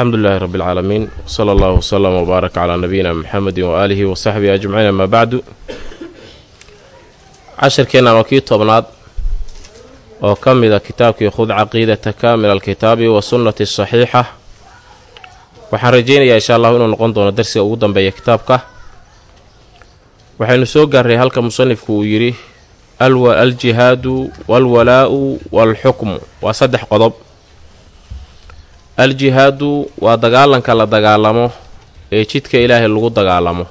alxamdu lilaahi rabbi alcaalamiin wsala allahu wslama wbaarak calaa nabiyina muxamedi waaalihi wa saxbihi ajmaciin amaa bacdu. Casharkeennan waa kii tobnaad oo ka mid a kitaabkii khud caqiidataka min alkitaabi wa sunnati saxiixa. Waxaan rajaynayaa insha allahu inuu noqon doono darsiga ugu dambeeya kitaabka. Waxaynu soo gaarray halka musanifku uu yidhi aljihaadu walwalaa'u waalxukmu waa saddex qodob aljihaadu waa dagaalanka la dagaalamo ee jidka ilaahay lagu dagaalamo.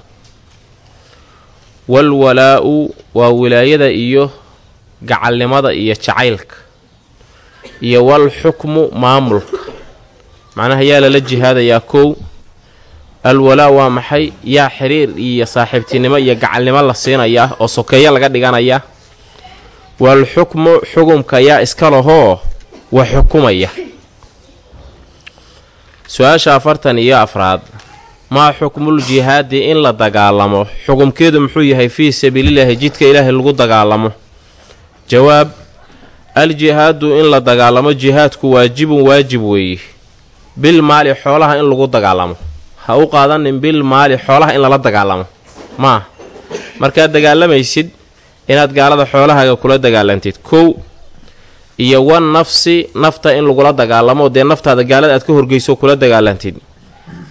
Walwalaa'u waa wilaayada iyo gacalnimada iyo jacaylka iyo walxukmu maamulka. Macnaha yaa lala jihaadayaa kow alwalaa waa maxay? Yaa xiriir iyo saaxiibtinimo iyo gacalnimo la siinayaa oo sokeeyo laga dhiganayaa walxukmu xugumka yaa iska lahoo? Wa xukumaya su'aasha afartan iyo afraad. Maa xukmul jihaadi in la dagaalamo? Xukumkeedu muxuu yahay fii sabiililaahi jidka ilaahay lagu dagaalamo. Jawaab aljihaadu in la dagaalamo jihaadku waajibun waajib weeye bil maali xoolaha in lagu dagaalamo. Ha u qaadanin bil maali xoolaha in lala dagaalamo. Maa markaad dagaalamaysid inaad gaalada xoolahaaga kula dagaalantid kow iyo wan nafsi nafta in lagula dagaalamo dee naftaada gaalada aad ka horgeyso kula dagaalantid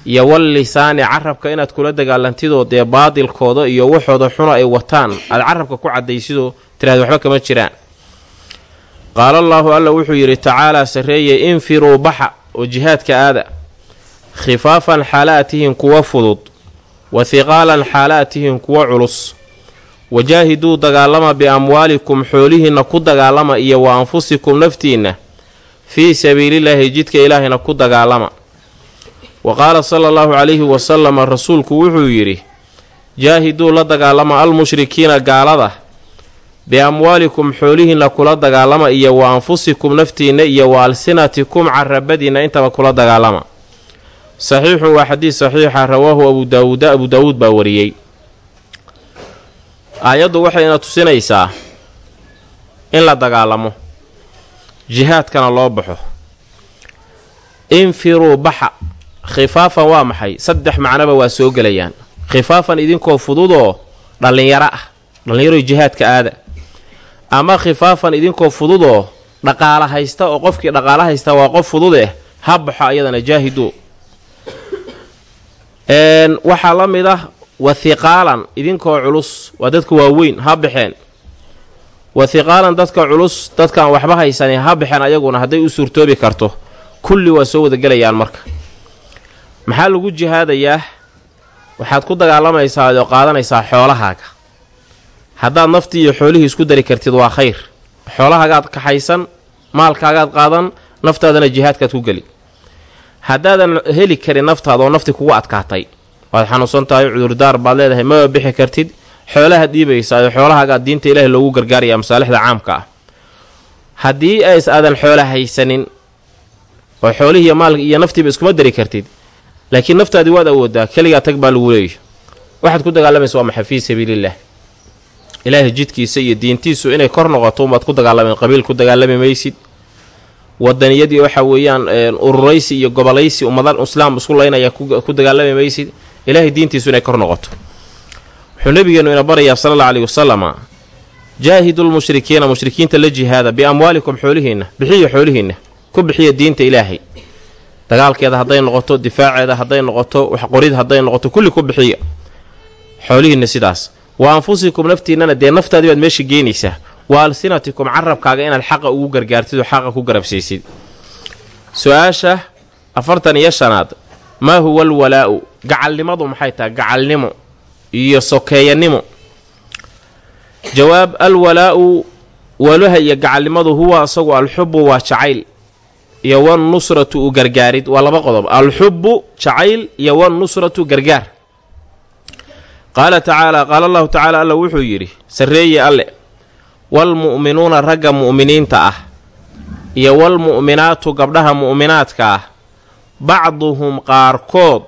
iyo wal lisaani carabka inaad kula dagaalantidoo dee baadilkooda iyo waxooda xuna ay wataan aad carabka ku caddaysidoo tiraahda waxba kama jiraan. Qaala allaahu alla wuxuu yidhi tacaalaa sarreeye infiruu baxa oo jihaadka aada. Khifaafan xaalaatihin kuwa fudud wa hiqaalan xaalaatihin kuwa culus wajaahiduu dagaalama biamwaalikum xoolihiinna ku dagaalama iyo wa anfusikum naftiinna fii sabiililaahi jidka ilaahayna ku dagaalama wa qaala sala allahu calayhi wasalama rasuulku wuxuu yidhi jaahiduu la dagaalama almushrikiina gaalada biamwaalikum xoolihiinna kula dagaalama iyo wa anfusikum naftiinna iyo wa alsinatikum carabadiinna intaba kula dagaalama saxiixun waa xadiis saxiixa rawaahu abu daawuuda abu daawuud baa wariyey aayaddu waxayna tusinaysaa in la dagaalamo jihaadkana loo baxo. Infiruu baxa. Khifaafan waa maxay? Saddex macnoba waa soo gelayaan. Khifaafan idinkoo fududoo dhallinyaro ah dhallinyaroy jihaadka aada. Ama khifaafan idinkoo fududoo dhaqaala haysta oo qofkii dhaqaala haysta waa qof fududeh ha baxo ayadana jaahidu. Waxaa la mid ah wa hiqaalan idinkoo culus waa dadka waaweyn ha baxeen. Wa hiqaalan dadka culus dadkaan waxba haysanin ha baxeen ayaguna hadday u suurtoobi karto. Kulli waa soo wadagelayaan marka. Maxaa lagu jihaadayaa? Waxaad ku dagaalamaysaa oo qaadanaysaa xoolahaaga. Haddaad naftii iyo xoolihii isku dari kartid waa khayr. Xoolahaagaad kaxaysan maalkaagaad qaadan naftaadana jihaadkaad ku geli. Haddaadan heli karin naftaada oo nafti kugu adkaatay waad xanuunsan tahay cudurdaar baad leedahay maba bixi kartid. Xoolahaad dhiibaysaa oo xoolahaagaad diinta ilaahay loogu gargaarayaa masaalixda caamka ah. Haddii ays aadan xoola haysanin oo xoolihiiyo maalka iyo naftiiba iskuma dari kartid. Laakiin naftaadii waad awoodaa keligaa tag baa lagu leeyahy waxaad ku dagaalamaysa waa maxay? Fii sabiilillaah ilaahay jidkiisa iyo diintiisu inay kor noqoto umaad ku dagaalameen qabiil ku dagaalami maysid. Wadaniyadii waxa weeyaan ururaysi iyo gobolaysi ummadan islaam isku laynaya ku dagaalami maysid ilaahay diintiisu inay kor noqoto. Wuxuu nabigeenu ina barayaa sala alla aleyhi wasalama jaahidulmushrikiina mushrikiinta la jihaada biamwaalikum xoolihiinna bixiya xoolihiinna ku bixiya diinta ilaahay. Dagaalkeeda hadday noqoto difaaceeda hadday noqoto waxqorid hadday noqoto kulli ku bixiya xoolihiinna sidaas. Wa anfusikum naftiinnana dee naftaadii baad meesha geenaysaa. Wa alsinatikum carabkaaga inaad xaqa ugu gargaartid oo xaqa ku garabsiisid su'aasha afartan iyo shanaad maa huwa alwalaa'u? Gacalnimadu maxay tahay? Gacalnimo iyo sokeeyanimo jawaab alwalaa'u walaha iyo gacalnimadu huwa asagu alxubu waa jacayl iyo wannusratu u gargaarid. Waa laba qodob alxubu jacayl iyo wannusratu gargaar. Qaala tacaala qaala allahu tacaala alla wuxuu yidhi sarreeye alle waalmu'minuuna ragga mu'miniinta ah iyo waalmu'minaatu gabdhaha mu'minaadka ah bacduhum qaarkood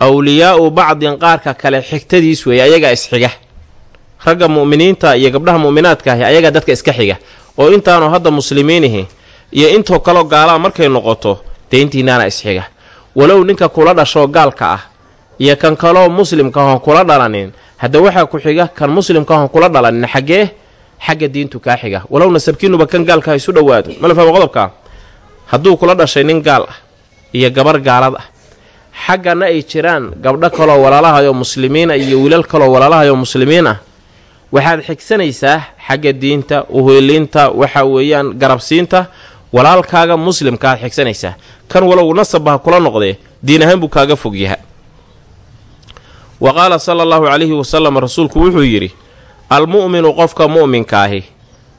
awliyaa'u bacdin qaarka kale xigtadiis weeye ayagaa isxiga ragga mu'miniinta iyo gabdhaha mu'minaadka ahi ayagaa dadka iska xiga. Oo intaanu hadda muslimiinihi iyo intoo kaloo gaalaa markay noqoto dee intiinaana isxiga walow ninka kula dhashoo gaalka ah iyo kan kaloo muslimka ahoon kula dhalanin hadda waxaa ku xiga kan muslimka ahoon kula dhalanin xaggee xagga diintu kaa xiga. Walow nasabkiinuba kan gaalka ha isu dhowaado. Mala fahma qodobkaa hadduu kula dhashay nin gaal ah iyo gabar gaalad ah xaggana ay jiraan gabdho kaloo walaalahayoo muslimiina iyo wiilal kaloo walaalahayoo muslimiin ah. Waxaad xigsanaysaa xagga diinta uheelinta waxa weeyaan garabsiinta walaalkaaga muslimkaaad xigsanaysaa kan walow nasabba ha kula noqdee diin ahaan buu kaaga fog yaha wa qaala sala allahu calayhi wasalam rasuulku wuxuu yidhi almu'minu qofka mu'minkaahi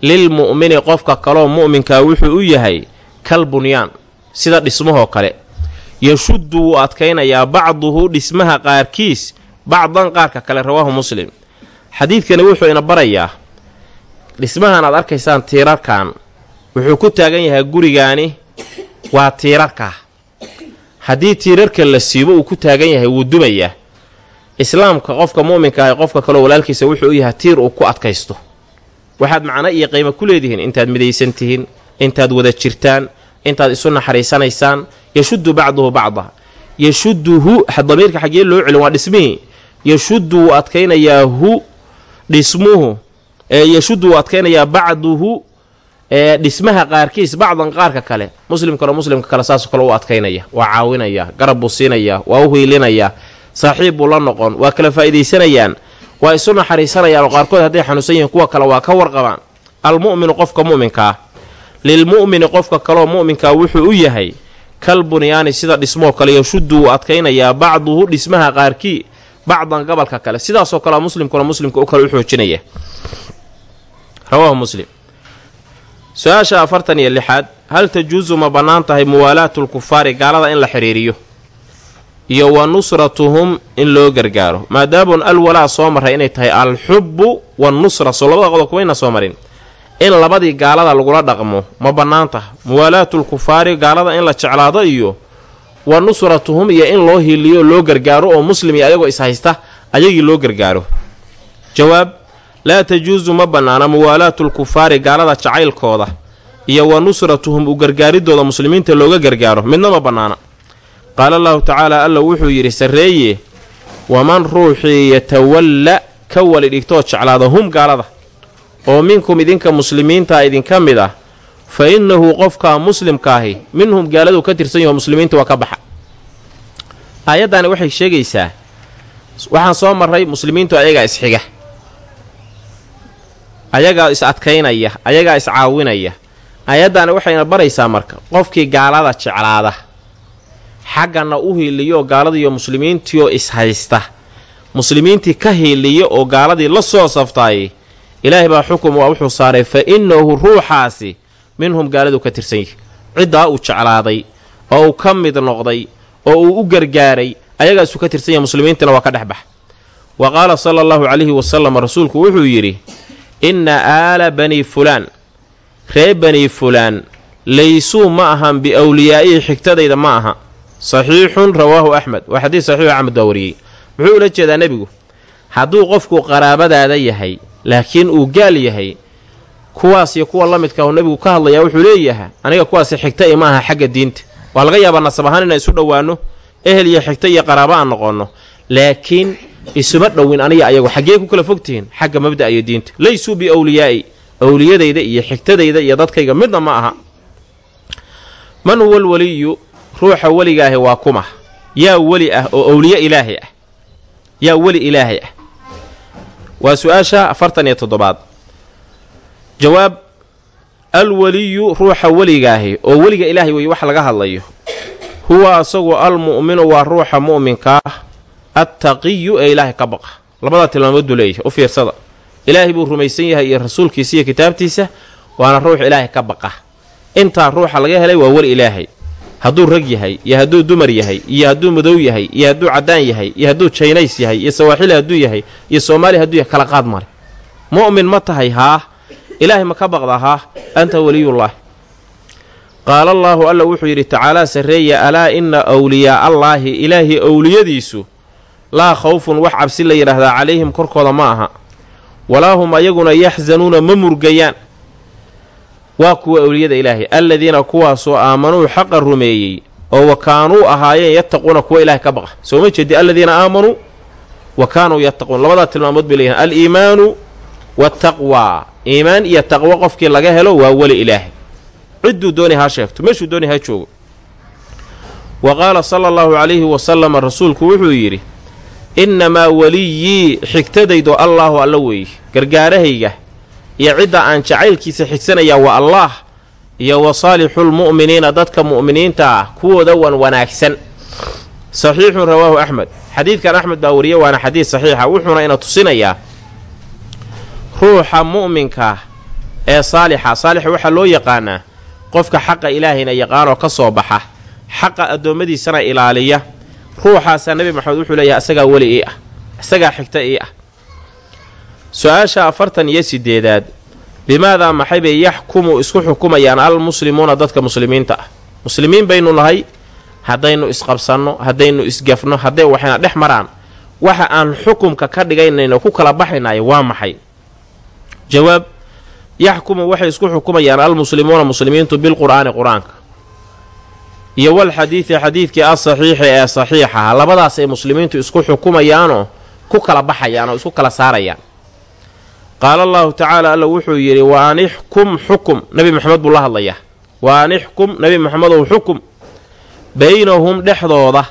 lilmu'mini qofka kaloo mu'minkaa wuxuu u yahay kal bunyaan sida dhismahoo kale yashuddu wuu adkaynayaa bacduhu dhismaha qaarkiis bacdan qaarka kale rawaahu muslim. Xadiidkani wuxuu ina barayaa dhismahan aad arkaysaan tiirarkan wuxuu ku taagan yahay gurigaani waa tiirarka. Haddii tiirarka la siibo uu ku taagan yahay wuu dumayaa islaamka qofka mu'minka ah qofka kaleo walaalkiisa wuxuu u yahay tiir uu ku adkaysto. Waxaad macno iyo qiimo ku leedihiin intaad midaysan tihiin intaad wada jirtaan intaad isu naxariisanaysaan yashuddu bacduhu bacda. Yashudduhu damiirka xaggee loo celin waa dhismihii yashuddu wuu adkaynayaa hu dhismuhu yashuddu wuu adkaynayaa bacduhu dhismaha qaarkiis bacdan qaarka kale. Muslimkano muslimka kale saasoo kale u adkaynaya waa caawinaya garab buu siinayaa waa u hiilinayaa saaxiib buu la noqon waa kala faa'iidaysanayaan waa isu naxariisanayaan oo qaarkood hadday xanuunsan yihiin kuwa kale waa ka warqabaan. Almu'minu qofka mu'minkaa lilmu'mini qofka kaloo mu'minkaa wuxuu u yahay kal bunyaani sida dhismoo kale yashuddu wuu adkaynayaa bacduhu dhismaha qaarkii bacdan gobolka kale. Sidaasoo kalea muslimkuna muslimka u kale u xoojinaya. Rawaahu muslim. Su'aasha afartan iyo lixaad hal tajuusu ma bannaan tahay muwaalaatu lkufaari gaalada in la xidhiiriyo iyo wa nusratuhum in loo gargaaro? Maadaamun alwalaa soo marray inay tahay alxubbu wanusra soo labada qodob kumayna soo marin in labadii gaalada lagula dhaqmo ma bannaan taha muwaalaatul-kufaari gaalada in la jeclaado iyo wa nusratuhum iyo in loo hiiliyo loo gargaaro oo muslim iyo ayagoo ishaysta ayagii loo gargaaro. Jawaab laa tajuusu ma bannaana muwaalaatul-kufaari gaalada jacaylkooda iyo wa nusratuhum u gargaaridooda muslimiinta looga gargaaro. Midna ma bannaana. Qaala allahu tacaala alla wuxuu yidhi sarreeye waman ruuxii yatawalla ka wali dhigtoo jeclaada hum gaalada oo minkum idinka muslimiintaa idinka mid ah fa innahu qofkaa muslimkaahi minhum gaaladuu ka tirsan yaho muslimiinta waa ka baxa. Aayaddaani waxay sheegaysaa waxaan soo marray muslimiintu ayagaa isxiga. Ayagaa is adkaynaya ayagaa is caawinaya aayaddaani waxayna baraysaa marka qofkii gaalada jeclaada xaggana u hiiliyo gaaladiiyo muslimiintiioo ishaysta muslimiintii ka hiiliya oo gaaladii la soo saftaayay ilaahay baa xukum waa wuxuu saaray fa innahu ruuxaasi minhum gaaladuu ka tirsan yihi ciddaa uu jeclaaday oo uu ka mid noqday oo uu u gargaaray ayagaasuu ka tirsan yahay muslimiintina waa ka dhex bax wa qaala sala allahu calayhi wasalam rasuulku wuxuu yidhi inna aala banii fulaan ree banii fulaan laysuu ma ahan biawliyaa'ihi xigtadayda ma aha. Saxiixun rawaahu axmed waa xadiis saxiixu axmed baa wariyey. Muxuu ula jeedaa nebigu hadduu qofku qaraabadaada yahay laakiin uu gaal yahay kuwaas iyo kuwa la midka uu nebigu ka hadlayaa wuxuu leeyahay aniga kuwaasi xigta i ma aha xagga diinta. Waa laga yaabaa nasab ahaan inaan isu dhowaanno ehel iyo xigta iyo qaraabo aan noqonno laakiin isuma dhowin aniga ayagu. Xaggee ku kala fogtihiin? Xagga mabda'a iyo diinta. Laysuu biawliyaa'i awliyadayda iyo xigtadayda iyo dadkayga midna ma aha. Man huwa alweliyu ruuxa weligaahi waa kuma. Yaa weli ah oo owliye ilaahay ah. Yaa weli ilaahay ah waa su'aasha afartan iyo toddobaad. Jawaab alweliyu ruuxa weligaahi oo weliga ilaahay weeye wax laga hadlayo. Huwa asagu almu'minu waa ruuxa mu'minka ah attaqiyu ee ilaahay ka baqa. Labadaa tilmaamood buu leeyahy u fiirsada. Ilaahay buu rumaysan yahay iyo rasuulkiisa iyo kitaabtiisa waana ruux ilaahay ka baqa. Intaa ruuxa laga helay waa weli ilaahay hadduu rag yahay iyo hadduu dumar yahay iyo hadduu madow yahay iyo hadduu caddaan yahay iyo hadduu jaynays yahay iyo sawaaxili hadduu yahay iyo soomaali hadduu yahay kala qaad male mu'min ma tahay haa ilaahay ma ka baqda haa anta weliyullaahi qaala allaahu alla wuxuu yidhi tacaalaa sarreeya alaa inna awliyaa allaahi ilaahi owliyadiisu laa khawfun wax cabsi la yidhaahdaa calayhim korkooda ma aha. Walaa hum ayaguna yaxsanuuna ma murgayaan waa kuwa owliyada ilaahay. Alladiina kuwaasoo aamanuu xaqa rumeeyey oo wa kaanuu ahaayeen yattaquuna kuwa ilahay ka baqa. Soo ma jeedi aladiina aamanuu wa kaanuu yattaquun. Labadaa tilmaamood bay leeyihiin aliimaanu wataqwaa iimaan iyo taqwo qofkii laga helo waa weli ilaahay. Cidduu dooni ha sheegto meeshuu dooni ha joogo. Wa qaala sala allahu calayhi wasalama rasuulku wuxuu yidhi innamaa weliyii xigtadaydo allaahu alla weeye gargaarahayga iyo cidda aan jacaylkiisa xigsanayaa waa allaah iyo wa saalixulmu'miniina dadka mu'miniinta ah kuwooda wan wanaagsan. Saxiixun rawaahu axmed. Xadiidkan axmed baa wariye waana xadiid saxiixa. Wuxuuna ina tusinayaa ruuxa mu'minkaa ee saalixa. Saalixa waxaa loo yaqaanaa qofka xaqa ilaahayna yaqaanoo ka soo baxa xaqa addoommadiisana ilaaliya. Ruuxaasaa nebi maxamed wuxuu leeyahay isagaa weli ii ah isagaa xigta ii ah su'aasha afartan iyo sideedaad bimaadaa maxay bay yaxkumu isku xukumayaan almuslimuuna dadka muslimiinta ah? Muslimiin baynu nahay haddaynu isqabsanno haddaynu isgafno hadday waxayna dhex maraan waxa aan xukumka ka dhigaynayno ku kala baxaynaay waa maxay? Jawaab yaxkumu waxay isku xukumayaan almuslimuuna muslimiintu bilqur'aani qur'aanka. Iyo walxadiidi xadiidkii asaxiixi ee saxiixaha labadaasay muslimiintu isku xukumayaanoo ku kala baxayaan oo isku kala saarayaan qaala allahu tacaala alla wuxuu yidhi wa anixkum xukum. Nebi maxamed buu la hadlayaa. Wa anixkum nebi maxamedow xukum baynahum dhexdooda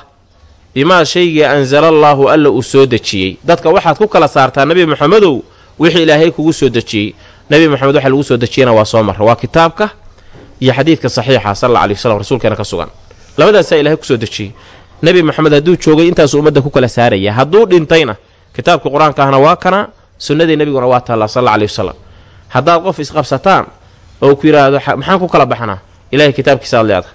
bimaa shaygii ansala allaahu alla uu soo dejiyey. Dadka waxaad ku kala saartaa nebi maxamedow wixii ilaahay kugu soo dejiyey. Nebi maxamed waxa lagu soo dejiyana waa soo marra waa kitaabka iyo xadiidka saxiixa sal alla alay waslam rasuulkeena ka sugan. Labadaasaa ilahay ku soo dejiyey. Nebi maxamed hadduu joogay intaasuu ummadda ku kala saaraya. Hadduu dhintayna kitaabka qur'aanka waa kana sunnadii nebiguna waa taallaa sal alla alay wasalam haddaad qof isqabsataan oo ku yidhaahdo maxaan ku kala baxnaa? Ilahay kitaabkiisa ad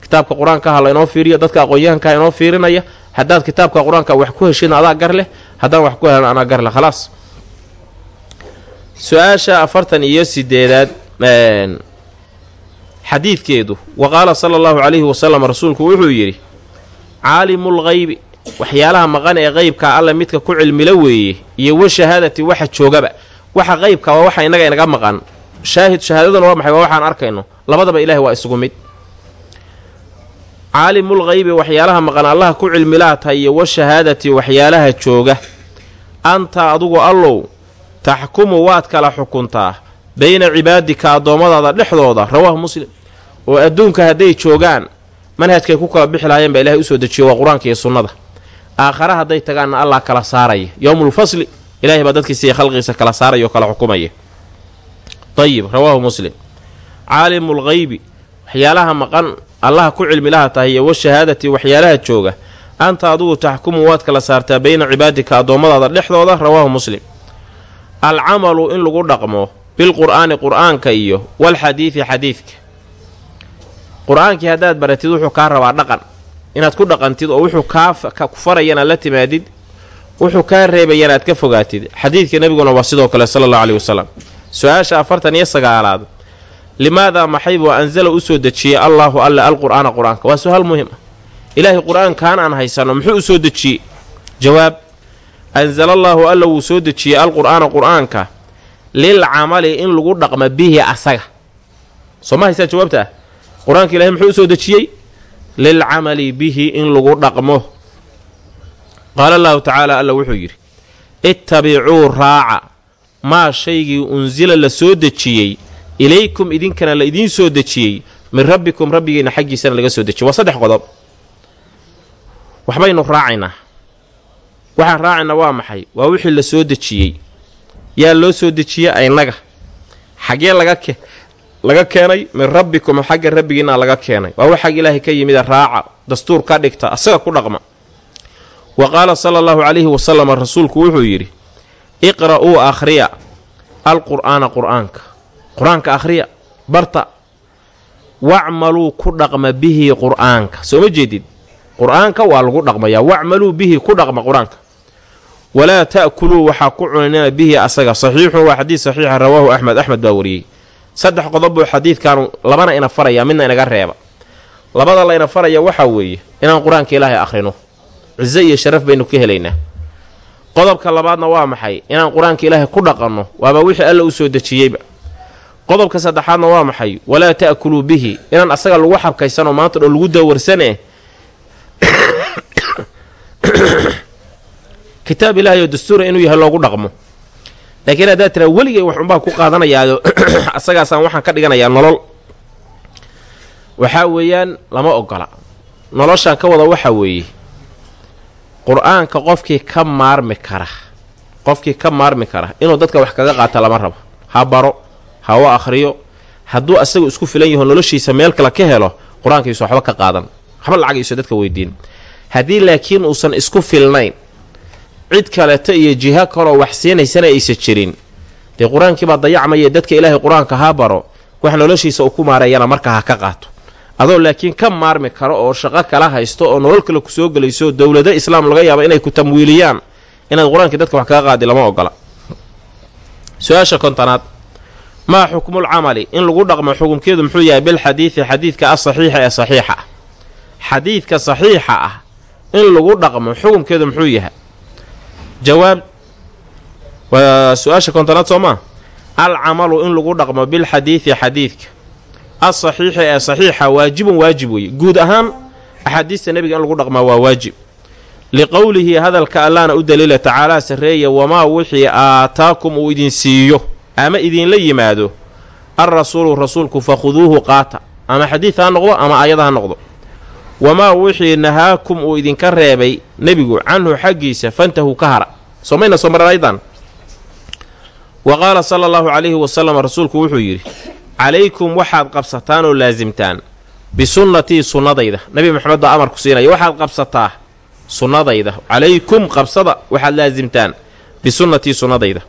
kitaabka qur'aanka ha laynoo fiiriyo dadka aqoon-yahankaa inoo fiirinaya. Haddaad kitaabka qur'aanka wax ku heshidna adaa gar leh haddaan wax ku helan anaa gar leh. Khalaas. Su'aasha afartan iyo sideedaad xadiidkeedu wa qaala sala allahu calayhi wasalam rasuulku wuxuu yidhi caalimul haybi waxyaalaha maqan ee qeybkaa alle midka ku cilmilo weeye iyo wa shahaadati waxa joogaba waxa qeybka waa waxa innaga inaga maqan. Shaahid shahaadaduna waa maxay? Waa waxaan arkayno. Labadaba ilaahay waa isugu mid. Caalimul haybi waxyaalaha maqan allaha ku cilmilaa tahay iyo wa shahaadati waxyaalaha jooga. Anta adugu allow taxkumu waad kala xukuntaa bayna cibaadika addoommadaada dhexdooda rawaahu muslim oo adduunka hadday joogaan manhajkay ku kala bixi lahaayeen baa ilahay u soo dejiyo waa qur'aanka iyo sunnada aakhare hadday tagaanna allah kala saaraya yowmulfasli ilahay baa dadkiisa khalqiisa kala saaraya oo kala xukumaya ayib rawaahu muslim. Caalimul haybi waxyaalaha maqan allaha ku cilmilaha tahay iyo washahaadati waxyaalaha jooga. Anta adugu taxkumu waad kala saartaa bayna cibaadika addoommadaada dhexdooda rawaahu muslim. Alcamalu in lagu dhaqmo bilqur'aani qur'aanka iyo walxadiidi xadiidka qur'aankii haddaad baratid wuxuu kaa rabaa dhaqan inaad ku dhaqantid oo wuxuu kaa ku farayana la timaadid wuxuu kaa reebayana aad ka fogaatid. Xadiidka nebiguna waa sidoo kale sala allahu aleyhi wasalam su'aasha afartan iyo sagaalaad. Limaadaa maxay buu ansala u soo dejiyey? Allaahu alle alqur'aana qur'aanka. Waa su'aal muhiim ah. Ilaahay qur'aankaan aan haysanno muxuu u soo dejiyey? Jawaab ansala allaahu alla wuu soo dejiyey alqur'aana qur'aanka lil camali in lagu dhaqma bihi asaga. Soo ma haysaa jawaabta? Ah qur'aanka ilahay muxuu u soo dejiyey lilcamali bihi in lagu dhaqmo qaala allahu tacaala alla wuxuu yidhi ittabicuu raaca maa shaygii unsila la soo dejiyey ilaykum idinkana la idiin soo dejiyey min rabbikum rabbigiina xaggiisana laga soo dejiyey waa saddex qodob waxbaynu raacaynaa waxaan raacaynaa waa maxay waa wixii la soo dejiyey yaa loo soo dejiyey aynaga xaggee laga ke laga keenay min rabbikum xagga rabbigiina laga keenay. Waa wax xag ilaahay ka yimida raaca dastuur ka dhigta asaga ku dhaqma. Wa qaala sala allahu calayhi wasalam rasuulku wuxuu yidhi iqra'uu akhriya alqur'aana qur'aanka. Qur'aanka akhriya barta wacmaluu ku dhaqma bihi qur'aanka. Soo ma jeedid qur'aanka waa lagu dhaqmayaa. Wacmaluu bihi ku dhaqma qur'aanka. Walaa ta'kuluu waxaa ku cuninina bihi asaga. Saxiixun waa xadiid saxiixa rawaahu axmed axmed baa wariyey saddex qodob buu xadiidkaanu labana ina faraya midna inaga reeba. Labada layna faraya waxaa weeye inaan qur'aanka ilaahay akhrino. Ciso iyo sharaf baynu ka helaynaa. Qodobka labaadna waa maxay? Inaan qur'aanka ilaahay ku dhaqanno waaba wixii alla u soo dejiyeyba. Qodobka saddexaadna waa maxay? Walaa ta'kuluu bihi. Inaan asaga lagu xabkaysanoo maanta dho lagu dawarsane kitaab ilaahay oo dastuura inuu yahay loogu dhaqmo laakiin haddaad tiraa weligay wax unbaa ku qaadanayaayo asagaasaan waxaan ka dhiganayaa nolol. Waxaa weeyaan lama ogola. Noloshaan ka wada waxaa weeye qur'aanka qofkii ka maarmi kara qofkii ka maarmi kara inuu dadka wax kaga qaata lama rabo. Ha baro ha u akhriyo. Hadduu asagu isku filan yaho noloshiisa meel kale ka helo qur'aankiisu waxba ka qaadan. Waxba lacagiisu dadka weydiin. Haddii laakiin uusan isku filnayn cid kaleto iyo jiho kaloo wax siinaysana aysa jirin. Dee qur'aankiibaa dayacmaya dadka ilaahay qur'aanka ha baro wax noloshiisa uu ku maareeyana markaa ha ka qaato. Adoo laakiin ka maarmi karo oo shaqo kala haysto oo nolol kale ku soo gelayso dowlado islaam laga yaaba inay ku tamwiiliyaan inaad qur'aankii dadka wax kaga qaadi lama ogola. Su'aasha kontonaad. Maa xukmul camali? In lagu dhaqmo xukumkeedu muxuu yahay bilxadiidi xadiidka asaxiixa ee saxiixa ah. Xadiidka saxiixa ah in lagu dhaqmo xukumkeedu muxuu yahay jawaab. Waa su'aasha kontonaad soo maa alcamalu in lagu dhaqmo bilxadiidi xadiidka. Asaxiixi ee saxiixa waajibun waajib weeye. Guud ahaan axaadiista nebiga in lagu dhaqmaa waa waajib. Liqowlihi hadalka allaana u daliila tacaalaa sarreeya wamaa wixii aataakum uu idin siiyo? Ama idinla yimaado? Alrasuulu rasuulku fakhuduuhu qaata. Ama xadiid ha noqdo ama aayad ha noqdo wamaa wixii nahaakum uu idinka reebay nebigu canhu xaggiisa fantahu ka hara. Soo maran aydan wa qaala sala allahu calayhi wasalam rasuulku wuxuu yidhi calaykum waxaad qabsataan oo laasimtaan bisunnatii sunnadayda. Nebi maxamed baa amarku siinaya waxaad qabsataa sunnadayda. Calaykum qabsada waxaad laasimtaan bisunnatii sunnadayda.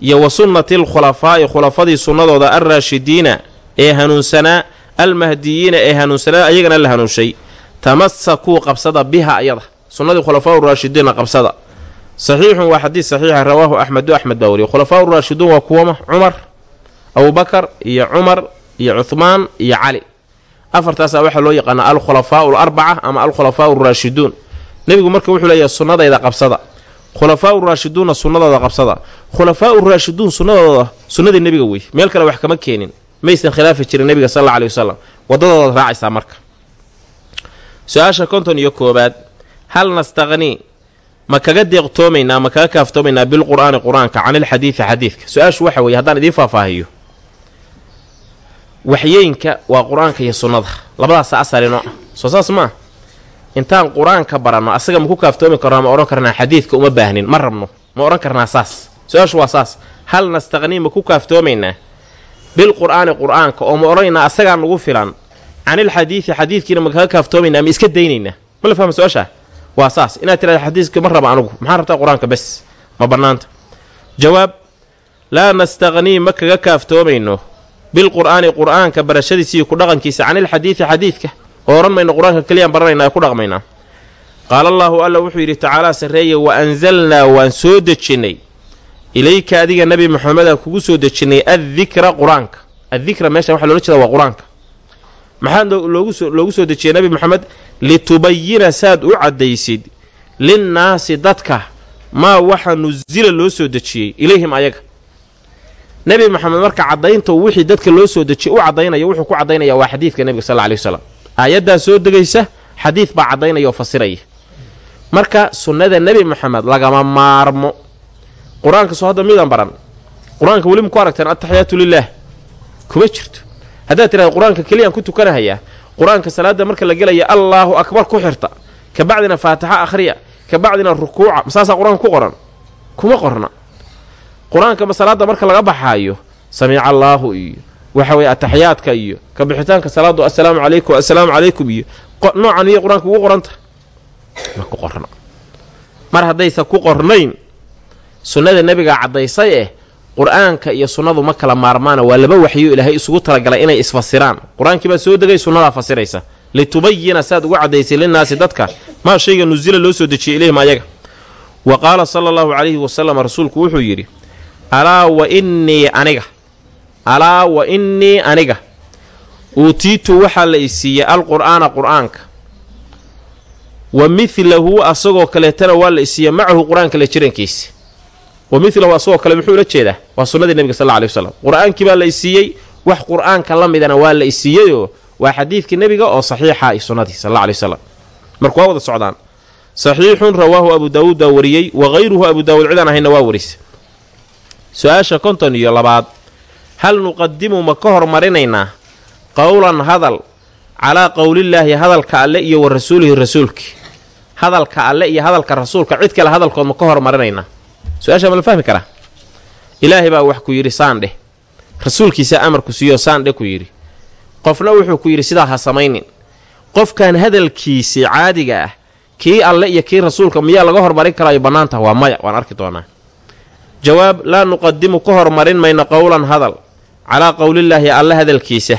Iyo wa sunnati alkhulafaa'i khulafadii sunnadooda alraashidiina ee hanuunsanaa almahdiyiina ee hanuunsanaa ayagana la hanuunshay tamasakuu qabsada biha ayada. Sunnadii khulafaa uraashidiina qabsada. Saxiixun waa xadiis saxiixa rawaahu axmedu axmed baa wariye khulafaa uraashiduun waa kuwama cumar abubakar iyo cumar iyo cuhmaan iyo cali afartaasaa waxaa loo yaqaanaa alkhulafaau alarbaca ama alkhulafaau uraashiduun nebigu marka wuxuu leeyahay sunnadayda qabsada. Khulafaa uraashiduunna sunnadooda qabsada. Khulafaa uraashiduun sunnadooda sunnadii nebiga wey meel kale wax kama keenin. Maysan khilaafi jirin nebiga sal alla aley wasalam waddadoodaad raacaysaa marka su'aasha konton iyo koobaad hal nastaqnii ma kaga deeqtoomaynaa ma kaga kaaftoomaynaa bilqur'aani qur'aanka can ilxadiidi xadiidka su'aashu waxa weeye haddaan idiin faahfaahiyo waxyeynka waa qur'aanka iyo sunnada labadaasa asalino ah soo saas maa intaan qur'aanka baranno asaga ma ku kaaftoomi karnaa ma odhan karnaa xadiidka uma baahnin ma rabno ma odhan karnaa saas su'aashu waa saas hal nastaqnii ma ku kaaftoomaynaa bilqur'aani qur'aanka oo ma odhanaynaa asagaa nugu filan canilxadiidi xadiidkiina ma kaga kaaftoomaynaa ma iska daynaynaa ma la fahma su'aashaa waa saas inaad tirahda xadiiska ma raba anugu maxaa rabtaa qur'aanka bes ma bannaanta jawaab laa nastaqnii ma kaga kaaftoomayno bilqur'aani qur'aanka barashadiisiiyo ku dhaqankiisa canilxadiidi xadiidka oo odhan mayno qur'aanka keliyaan baranayna ee ku dhaqmaynaa qaala allaahu alla wuxuu yidhi tacaalaa sarreeye wa anzalnaa waan soo dejinnay ilayka adiga nebi moxameda kugu soo dejinnay addikra qur'aanka addikra meeshan waxa loola jeeda waa qur'aanka maxaa loogu soo dejiyey nebi moxamed litubayina saad u caddaysid linnaasi dadka maa waxa nusila loo soo dejiyey ilayhim ayaga. Nebi moxamed marka caddaynta wixii dadka loo soo dejiyey u caddaynaya wuxuu ku caddaynaya waa xadiidka nebiga sal alyi wasalam aayaddaa soo degaysa xadiid baa caddaynaya oo fasiraya. Marka sunnada nebi moxamed lagama maarmo. Qur'aanka soo hadda midaan baran. Qur'aanka weli ma ku aragteen ataxiyaatu lilaah kuma jirto haddaad tirahda qur'aanka keliyaan ku tukanahayaa qur'aanka salaadda marka la gelaya allaahu akbar ku xirta. Ka bacdina faatixa akhriya ka bacdina rukuuca. Masaasaa qur'aanka ku qoran? Kuma qorna. Qur'aanka salaadda marka laga baxaayo samiica allaahu iyo waxa weye ataxiyaadka iyo ka bixitaanka salaadu assalaamu calaykum assalaamu calaykum iyo noocan miyay qur'aanka ugu qoranta? Ma ku qorna. Mar haddaysa ku qornayn sunnada nebigaa caddaysay eh qur'aanka iyo sunnadu ma kala maarmaana waa laba waxyo ilaahay isugu talagalay inay isfasiraan. Qur'aankii baa soo degay sunnadaa fasiraysa. Litubayina saad ugu caddaysay linnaasi dadka. Maa shayga nusila loo soo dejiyay ilayhim ayaga? Wa qaala sala allahu calayhi wasalam rasuulku wuxuu yidhi alaa wa innii aniga alaa wa innii aniga uutiitu waxaa la isiiyey alqur'aana qur'aanka. Wa midlahu asagoo kaleetana waa la isiiyey macahu qur'aanka la jirankiisa wa midlahu asagoo kale muxuu ula jeedaa? Waa sunnadii nebiga sal alla alay wasalam qur'aankii baa la isiiyey wax qur'aanka la midana waa la isiiyeyoo waa xadiidkii nebiga oo saxiixa iyo sunnadii sal alla alay wasalam marka waa wada socdaan. Saxiixun rawaahu abu daawuud baa wariyey wa hayruhu abu daawuud cidaan ahayna waa warisa su'aasha konton iyo labaad hal nuqadimu ma ka hormarinaynaa qowlan hadal calaa qowlillaahi hadalka alle iyo wa rasuulihi rasuulki hadalka alle iyo hadalka rasuulka cid kale hadalkood ma ka hormarinaynaa su'aasha ma la fahmi karaa? Ilaahay baa wax ku yidhi saandheh rasuulkiisaa amarku siiyo saandhe ku yidhi. Qofna wuxuu ku yidhi sidaa ha samaynin. Qofkan hadalkiisii caadiga ah kii alle iyo kii rasuulka miyaa laga hormarin karaayo bannaanta? Waa maya waan arki doonaa. Jawaab laa nuqadimu ka hormarin mayno qowlan hadal calaa qowlillaahi alle hadalkiisa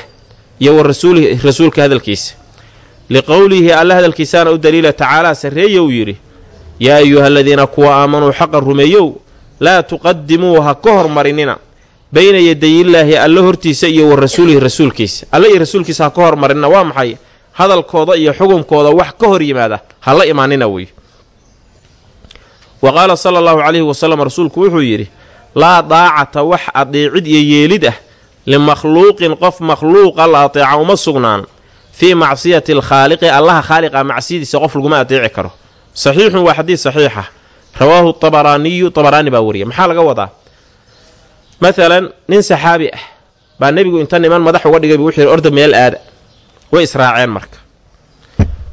iyo wa rasuulihi rasuulka hadalkiisa. Liqowlihi alle hadalkiisaana u daliila tacaalaa sarreeye uu yidhi yaa ayuha aladiina kuwa aamanuu xaqa rumeeyow laa tuqadimuu ha ka hormarinina bayna yadayillaahi alle hortiisa iyo wa rasuulihi rasuulkiisa alle iyo rasuulkiisa ha ka hormarinina waa maxay hadalkooda iyo xukunkooda wax ka hor yimaada ha la imaanina wey wa qaala sala allahu calayhi wasalam rasuulku wuxuu yidhi laa daacata wax adeecid iyo yeelid ah limakhluuqin qof makhluuqa la ateeca uma sugnaan fii macsiyati alkhaaliqi allaha khaaliqa macsiyadiisa qof laguma adeeci karo saxiixun waa xadiis saxiixa rawaahu tabaraaniyu tabaraani baa wariya maxaa laga wadaa? Maalan nin saxaabi ah baa nebigu inta niman madax uga dhigay bu wuxuu yidhi orda meel aada. Way israaceen marka.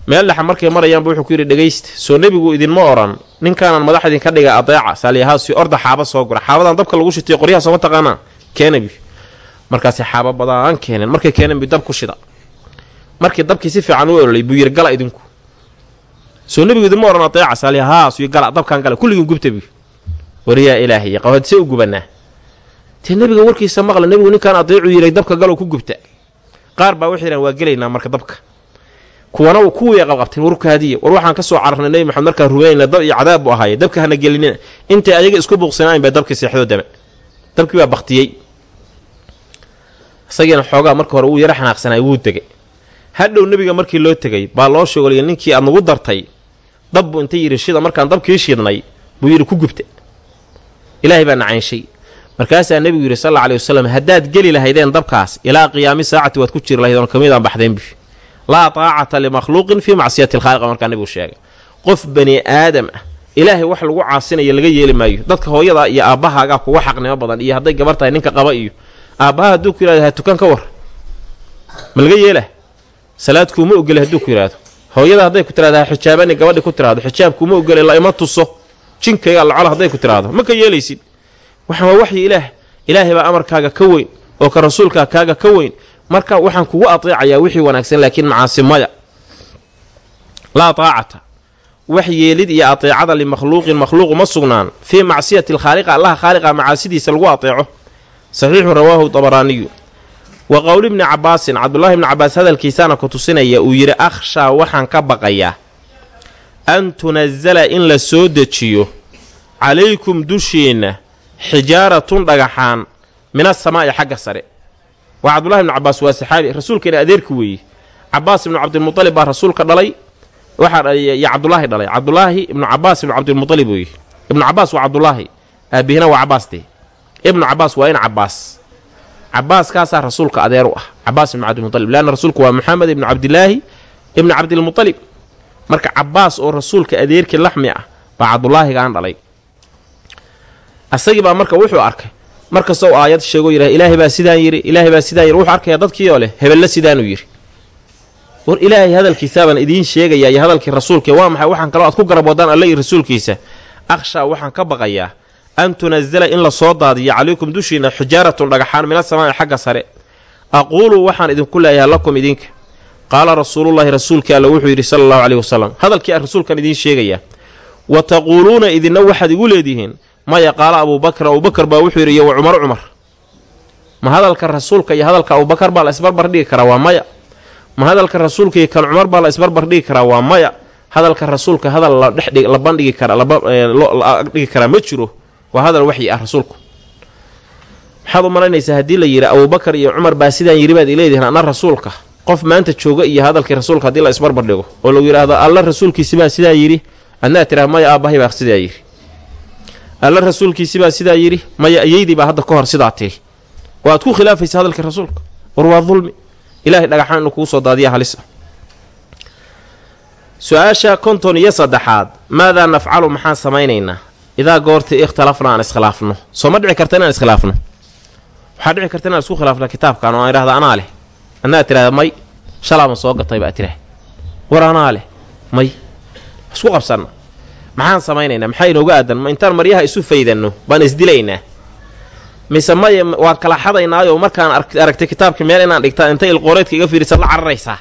Meel dhexa markay marayaanba wuxuu ku yidhi dhegaysta soo nebigu idinma oran ninkaanan madax idinka dhiga adeeca saaliyahaasi orda xaaba soo gura. Xaabadan dabka lagu shitiyo qoryaha sooma taqaanaa? Keenabi markaasi xaaba badaan keeneen. Markay keeneen bu dab ku shida. Markii dabkii si fiican u ololay buu yidhi gala idinku soo nebigu idinma oran adeeca saaliyahaasuy gala dabkaan gala kulligiin gubta bi wariyaa ilaahay qawhadse u gubanaa dee nebiga warkiisa maqla nebigu ninkaan adeecu yidhay dabka galow ku gubta. Qaar baa waxay yidhahan waa gelaynaa marka dabka. Kuwana kuwii qabqabteen warkaadiya war waxaan ka soo cararnay nebi maxamed markaan rumaynayna dab iyo cadaab buu ahaaye. Dabka hana gelinina. Intay ayaga isku buuqsanaayn baa dabkii seexdoo dame dabkii baa baktiyey isagiina xoogaa marka hore wuu yaro xanaaqsanaay wuu degay. Hadhow nebiga markii loo tegay baa loo sheegoliya ninkii aad nagu dartay dab buu inta yidhi shida markaan dabkii shidnay buu yidhi ku gubta ilaahay baa nacaynshay. Markaasaa nebigu yidhi sal alla aley wasalam haddaad geli lahaydeen dabkaas ilaa qiyaami saacati waad ku jiri lahayd oon kamidaan baxdeenbi laa taacata limakhluuqin fii macsiyati alkhaaliqa markaa nebigu sheegay. Qof bani aadam ah ilaahay wax lagu caasinayo laga yeeli maayo. Dadka hooyadaa iyo aabbahaagaa kuga xaqnimo badan iyo hadday gabar tahay ninka qaba iyo aabbaha hadduu ku yihahdo ha tukan ka war. Ma laga yeela salaad kuuma ogole hadduu ku yidhahdo hooyada hadday ku tirahdo ha xijaabani gabadhi ku tiraahdo xijaab kuuma ogole la ima tuso. Jinkayga lacolo hadday ku tiraahdo ma ka yeelaysid? Waxaan waa waxyi ilaah. Ilaahay baa amarkaaga ka weyn oo ka rasuulkaa kaaga ka weyn. Marka waxaan kugu ateecayaa wixii wanaagsan laakiin macaasi maya laa taacata. Wax yeelid iyo ateecada limakhluuqin makhluuq uma sugnaan. Fii macsiyati alkhaaliqa allaha khaaliqa macaasidiisa lagu ateeco saxiixu rawaahu dabaraaniyu wa qowli bni cabaasin cabdulaahi bni cabaas hadalkiisaana ku tusinaya uu yidhi akhshaa waxaan ka baqayaa an tunasala in la soo dejiyo calaykum dushiinna xijaaratun dhagaxaan min asamaa'i xagga sare. Waa cabdullahi ibnu cabaas waa saxaabi rasuulkeena adeerki weeye cabaas ibnu cabdilmualib baa rasuulka dhalay. Waxaa iyo cabdulaahi dhalay. Cabdulaahi ibnu cabaas ibnu cabdilmualib weeye ibnu cabaas waa cabdulaahi aabihina waa cabaas dee ibnu cabaas waa in cabaas cabaaskaasaa rasuulka adeer u ah. Cabaas ibnu cabdilmualib leanna rasuulku waa maxamed ibnu cabdilaahi ibnu cabdilmualib marka cabaas oo rasuulka adeerkii laxmi ah baa cabdulaahigaan dhalay. Asagii baa marka wuxuu arkay markastoo aayad sheegoo yidhah ilaahay baa sidaan yidhi ilaahay baa sidaan yidhi. Wuxuu arkayaa dadkii oo leh hebelle sidaanuu yidhi. War ilaahay hadalkiisaabaan idiin sheegayaa iyo hadalkii rasuulka waa maxay? Waxaan kaloo aad ku garab wadaan alle iyo rasuulkiisa. Akhshaa waxaan ka baqayaa an tunasala in la soo daadiyo calaykum dushiinna xijaaratun dhagaxaan mina samaa'i xagga sare aquulu waxaan idinku leeyahay lakum idinka qaala rasuulullaahi rasuulkii alle wuxuu yidhi sala allahu caleyhi wasalam hadalkii aan rasuulkan idiin sheegayaa wa taquuluuna idinna waxaad igu leedihiin maya qaala abuubakr abuubakar baa wuxuu yidhi iyo wa cumar cumar ma hadalka rasuulka iyo hadalka abuubakar baa la isbarbar dhigi karaa waa maya ma hadalka rasuulka iyo kan cumar baa la isbarbar dhigi karaa waa maya hadalka rasuulka hadal la dhex la bandhigi kara dhigi karaa ma jiro waa hadal waxyi ah rasuulku. Maxaad u malaynaysaa haddii la yidhi abuubakar iyo cumar baa sidaan yidhi baad ileedihiin anna rasuulka? Qof maanta jooga iyo hadalkii rasuulka haddii la isbarbar dhigo oo lagu yidhaahdo alla rasuulkiisibaa sidaa yidhi adnaa tiraa maya aabbahay baa sidaa yidhi. Alla rasuulkiisibaa sidaa yidhi maya ayeydii baa hadda ka hor sidaa tiri. Oo aad ku khilaafaysa hadalka rasuulka? War waa dulmi. Ilahay dhagaxaan inuu kugu soo daadiya halisa su'aasha konton iyo saddexaad maadaa nafcalu? Maxaan samaynaynaa idaa goortii ikhtalafna aan iskhilaafno soo ma dhici karta inaan iskhilaafno waxaa dhici karta inaan isku khilaafna kitaabkan oo aan idhahda anaa leh adnaa tirahda may shalaama soo gatay baa tirah war anaa leh may isku qabsanna maxaan samaynaynaa maxaa inooga aadan intaan maryaha isu faydanno baan isdilaynaa mise maya waan kala xadaynaayo markaan aragtay kitaabka meel inaan dhigtaa inta ilqooreedka iga fiirisa la cararaysaa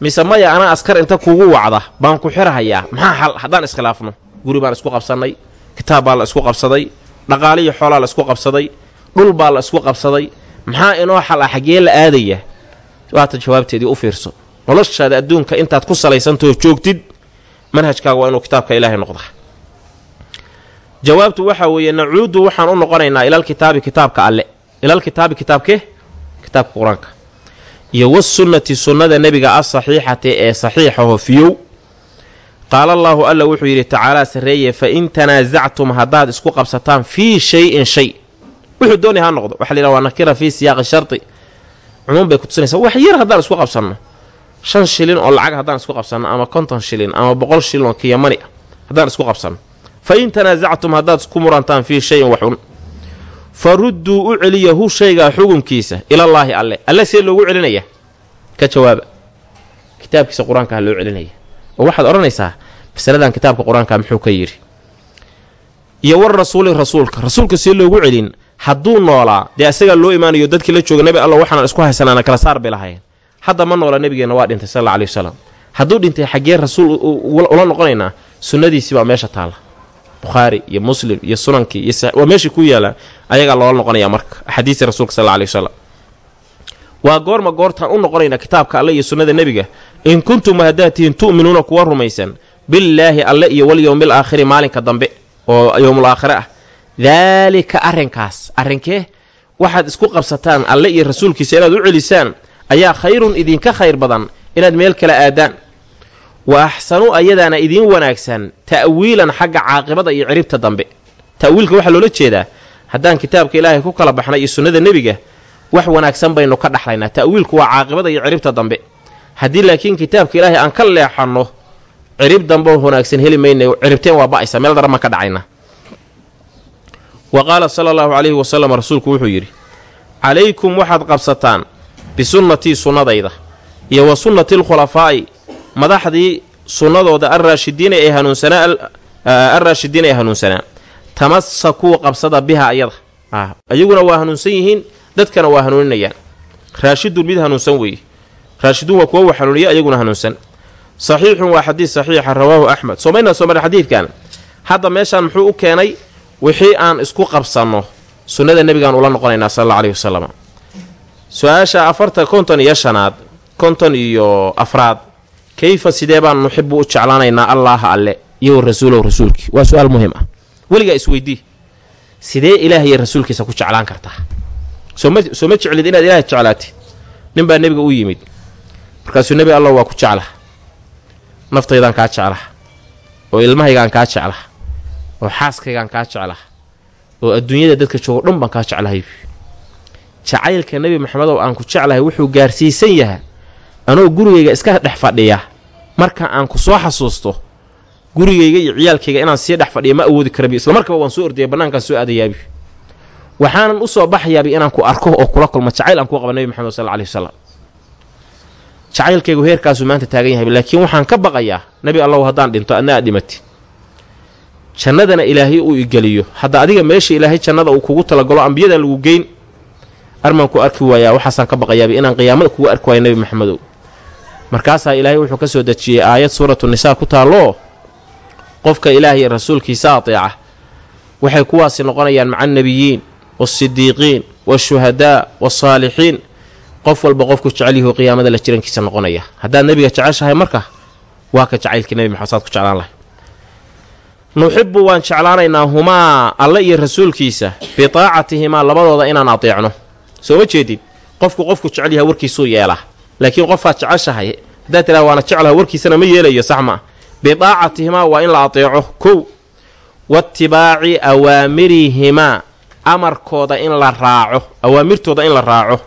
mise maya anaa askar inta kugu wacda baan ku xirahayaa maxaa xal haddaan iskhilaafno guri baan isku qabsannay kitaab baa la isku qabsaday dhaqaaliyo xoolaa la isku qabsaday dhul baa la isku qabsaday. Maxaa inoo xal ah xaggee la aadaya? Waata jawaabteedii u fiirso. Noloshaada adduunka intaad ku salaysantao joogtid manhajkaaga waa inuu kitaabka ilaahay noqdaa jawaabtu waxaa weeye nacuudu waxaan u noqonaynaa ilalkitaabi kitaabka alle. Ilalkitaabi kitaabkee kitaabka qur'aanka. Iyo wasunnati sunnada nebiga asaxiixati ee saxiixaho fiyow qaala allaahu alla wuxuu yidhi tacaalaa sarreeye fa in tanaasactum haddaad isku qabsataan fii shay-in shay. Wuxuu doonay ha noqdo waxa la yidhaha waa nakira fii siyaaqi shardi cumuum bay kutusinaysaa wax yar haddaan isku qabsanno. Shan shilin oo lacag haddaan isku qabsanno ama konton shilin ama boqol shilin oo kiyamani ah haddaan isku qabsanno. Fa in tanaasactum haddaad isku murantaan fii shayin waxun fa rudduu u celiya hu shaygaa xukunkiisa ilallaahi alle. Alle see loogu celinaya? Ka jawaaba. Kitaabkiisa qur'aanka ha loo celinaya oo waxaad odhanaysaa masaladan kitaabka qur'aanka muxuu ka yidhi iyo war rasuuli rasuulka rasuulka see loogu celin hadduu noolaa dee isagaa loo imaanayo dadkii la jooga nebi alla waxaan isku haysanaana kala saar bay lahayn hadda ma noola nebigeenna waa dhintay sal alla aley wasalam hadduu dhintay xaggee rasuul ula noqonaynaa sunnadiisii baa meesha taalla bukhaari iyo muslim iyo sunankii iyo waa meeshii ku yaalaan ayagaa loola noqonaya marka. Axaadiistii rasuulka sal alla aley wasalam waa goorma goortaan u noqonaynaa kitaabka alle iyo sunnada nebiga? In kuntum haddaad tihiin tu'minuuna kuwa rumaysan billaahi alle iyo walyowmil aakhiri maalinka dambe oo yowmul aakhire ah. Daalika arrinkaas arrinkee waxaad isku qabsataan alle iyo rasuulkiisa inaad u celisaan ayaa khayrun idinka khayr badan inaad meel kala aadaan. Wa axsanu ayadaana idiin wanaagsan ta'wiilan xagga caaqibada iyo ciribta dambe. Ta'wiilka waxaa loola jeedaa haddaan kitaabka ilaahay ku kala baxnay iyo sunnada nebiga wax wanaagsan baynu ka dhaxlaynaa. Ta'wiilku waa caaqibada iyo ciribta dambe. Haddii laakiin kitaabka ilaahay aan ka leexanno cirib dambeoo wanaagsan heli mayna ciribteen waa ba'aysa. Meel daran baan ka dhacaynaa wa qaala sala allahu calayhi wasalam rasuulku wuxuu yidhi calaykum waxaad qabsataan bisunnatii sunnadayda iyo wa sunnati alkhulafaa'i madaxdii sunnadooda alraashidiina ee hanuunsanaa alraashidiina ee hanuunsanaa. Tamasakuu qabsada biha ayada ayaguna waa hanuunsan yihiin dadkana waa hanuuninayaan. Raashidun mid hanuunsan weeye raashiduun waa kuwa wax hanuuniya ayaguna hanuunsan. Saxiixun waa xadiis saxiixa rawaahu axmed. Soomaynaa soo mara xadiidkan. Hadda meeshaan muxuu u keenay wixii aan isku qabsanno sunnada nebigaan ula noqonaynaa sal alla aleyhi wasalam su'aasha afarta konton iyo shanaad konton iyo afraad kayfa sidee baan nuxibu u jeclaanaynaa allaaha alle iyo rasuulow rasuulkii? Waa su'aal muhiim ah. Weligaa isweydii sidee ilaah iyo rasuulkiisa ku jeclaan kartaa sooma soo ma jeclid inaad ilaah jeclaatid. Nin baa nebiga u yimid. Markaasuu nebi allah waa ku jeclah naftaydaan kaa jeclah oo ilmahaygaan kaa jeclah oo xaaskaygaan kaa jeclah oo adduunyada dadka joogo dhan baan kaa jeclahay. Jacaylka nebi maxamedow aan ku jeclahay wuxuu gaarsiisan yahaa anoo gurigayga iska dhex fadhiya. Marka aan ku soo xasuusto gurigayga iyo ciyaalkayga inaan sii dhex fadhiya ma awoodi karabi isla markaba waan soo ordaya bannaankaan soo aadayaabi waxaanan u soo baxayaabi inaan ku arko oo kula kulmo jacayl aan kuu qaba nebi maxamed sal aley wasalam jacaylkaygu heerkaasuu maanta taagan yahay laakiin waxaan ka baqayaa nebi allahu haddaan dhinto adna aad dhimati. Jannadana ilaahay uu igeliyo hadda adiga meesha ilaahay jannada uu kugu talagalo ambiyadan lagu geyn armaan ku arki waayaa waxaasaan ka baqayaabi inaan qiyaamada kugu arki waayo nebi maxamedow markaasaa ilaahay wuxuu ka soo dejiyey aayad suuratu nisaa ku taalloo? Qofka ilaah iyo rasuulkiisa ateeca. Waxay kuwaasi noqonayaan maca annebiyiin waasidiiqiin waashuhadaa waasaalixiin qof walba qofku jecel yahu qiyaamada la jirankiisa noqonaya haddaad nebiga jeceshahay marka waa ka jacaylkii nebi maxamed saad ku jeclaan lahay nuxibu waan jeclaanaynaa humaa alle iyo rasuulkiisa bitaacatihimaa labadooda inaan ateecno soo ma jeedid qofku qofku jecel yahay warkiisuu yeelaa laakiin qofaad jeceshahay haddaad tidhaha waana jeclaha warkiisana ma yeelayo sax maa bidaacatihimaa waa in la ateeco kow waatibaaci awaamirihimaa amarkooda in la raaco awaamirtooda in la raaco.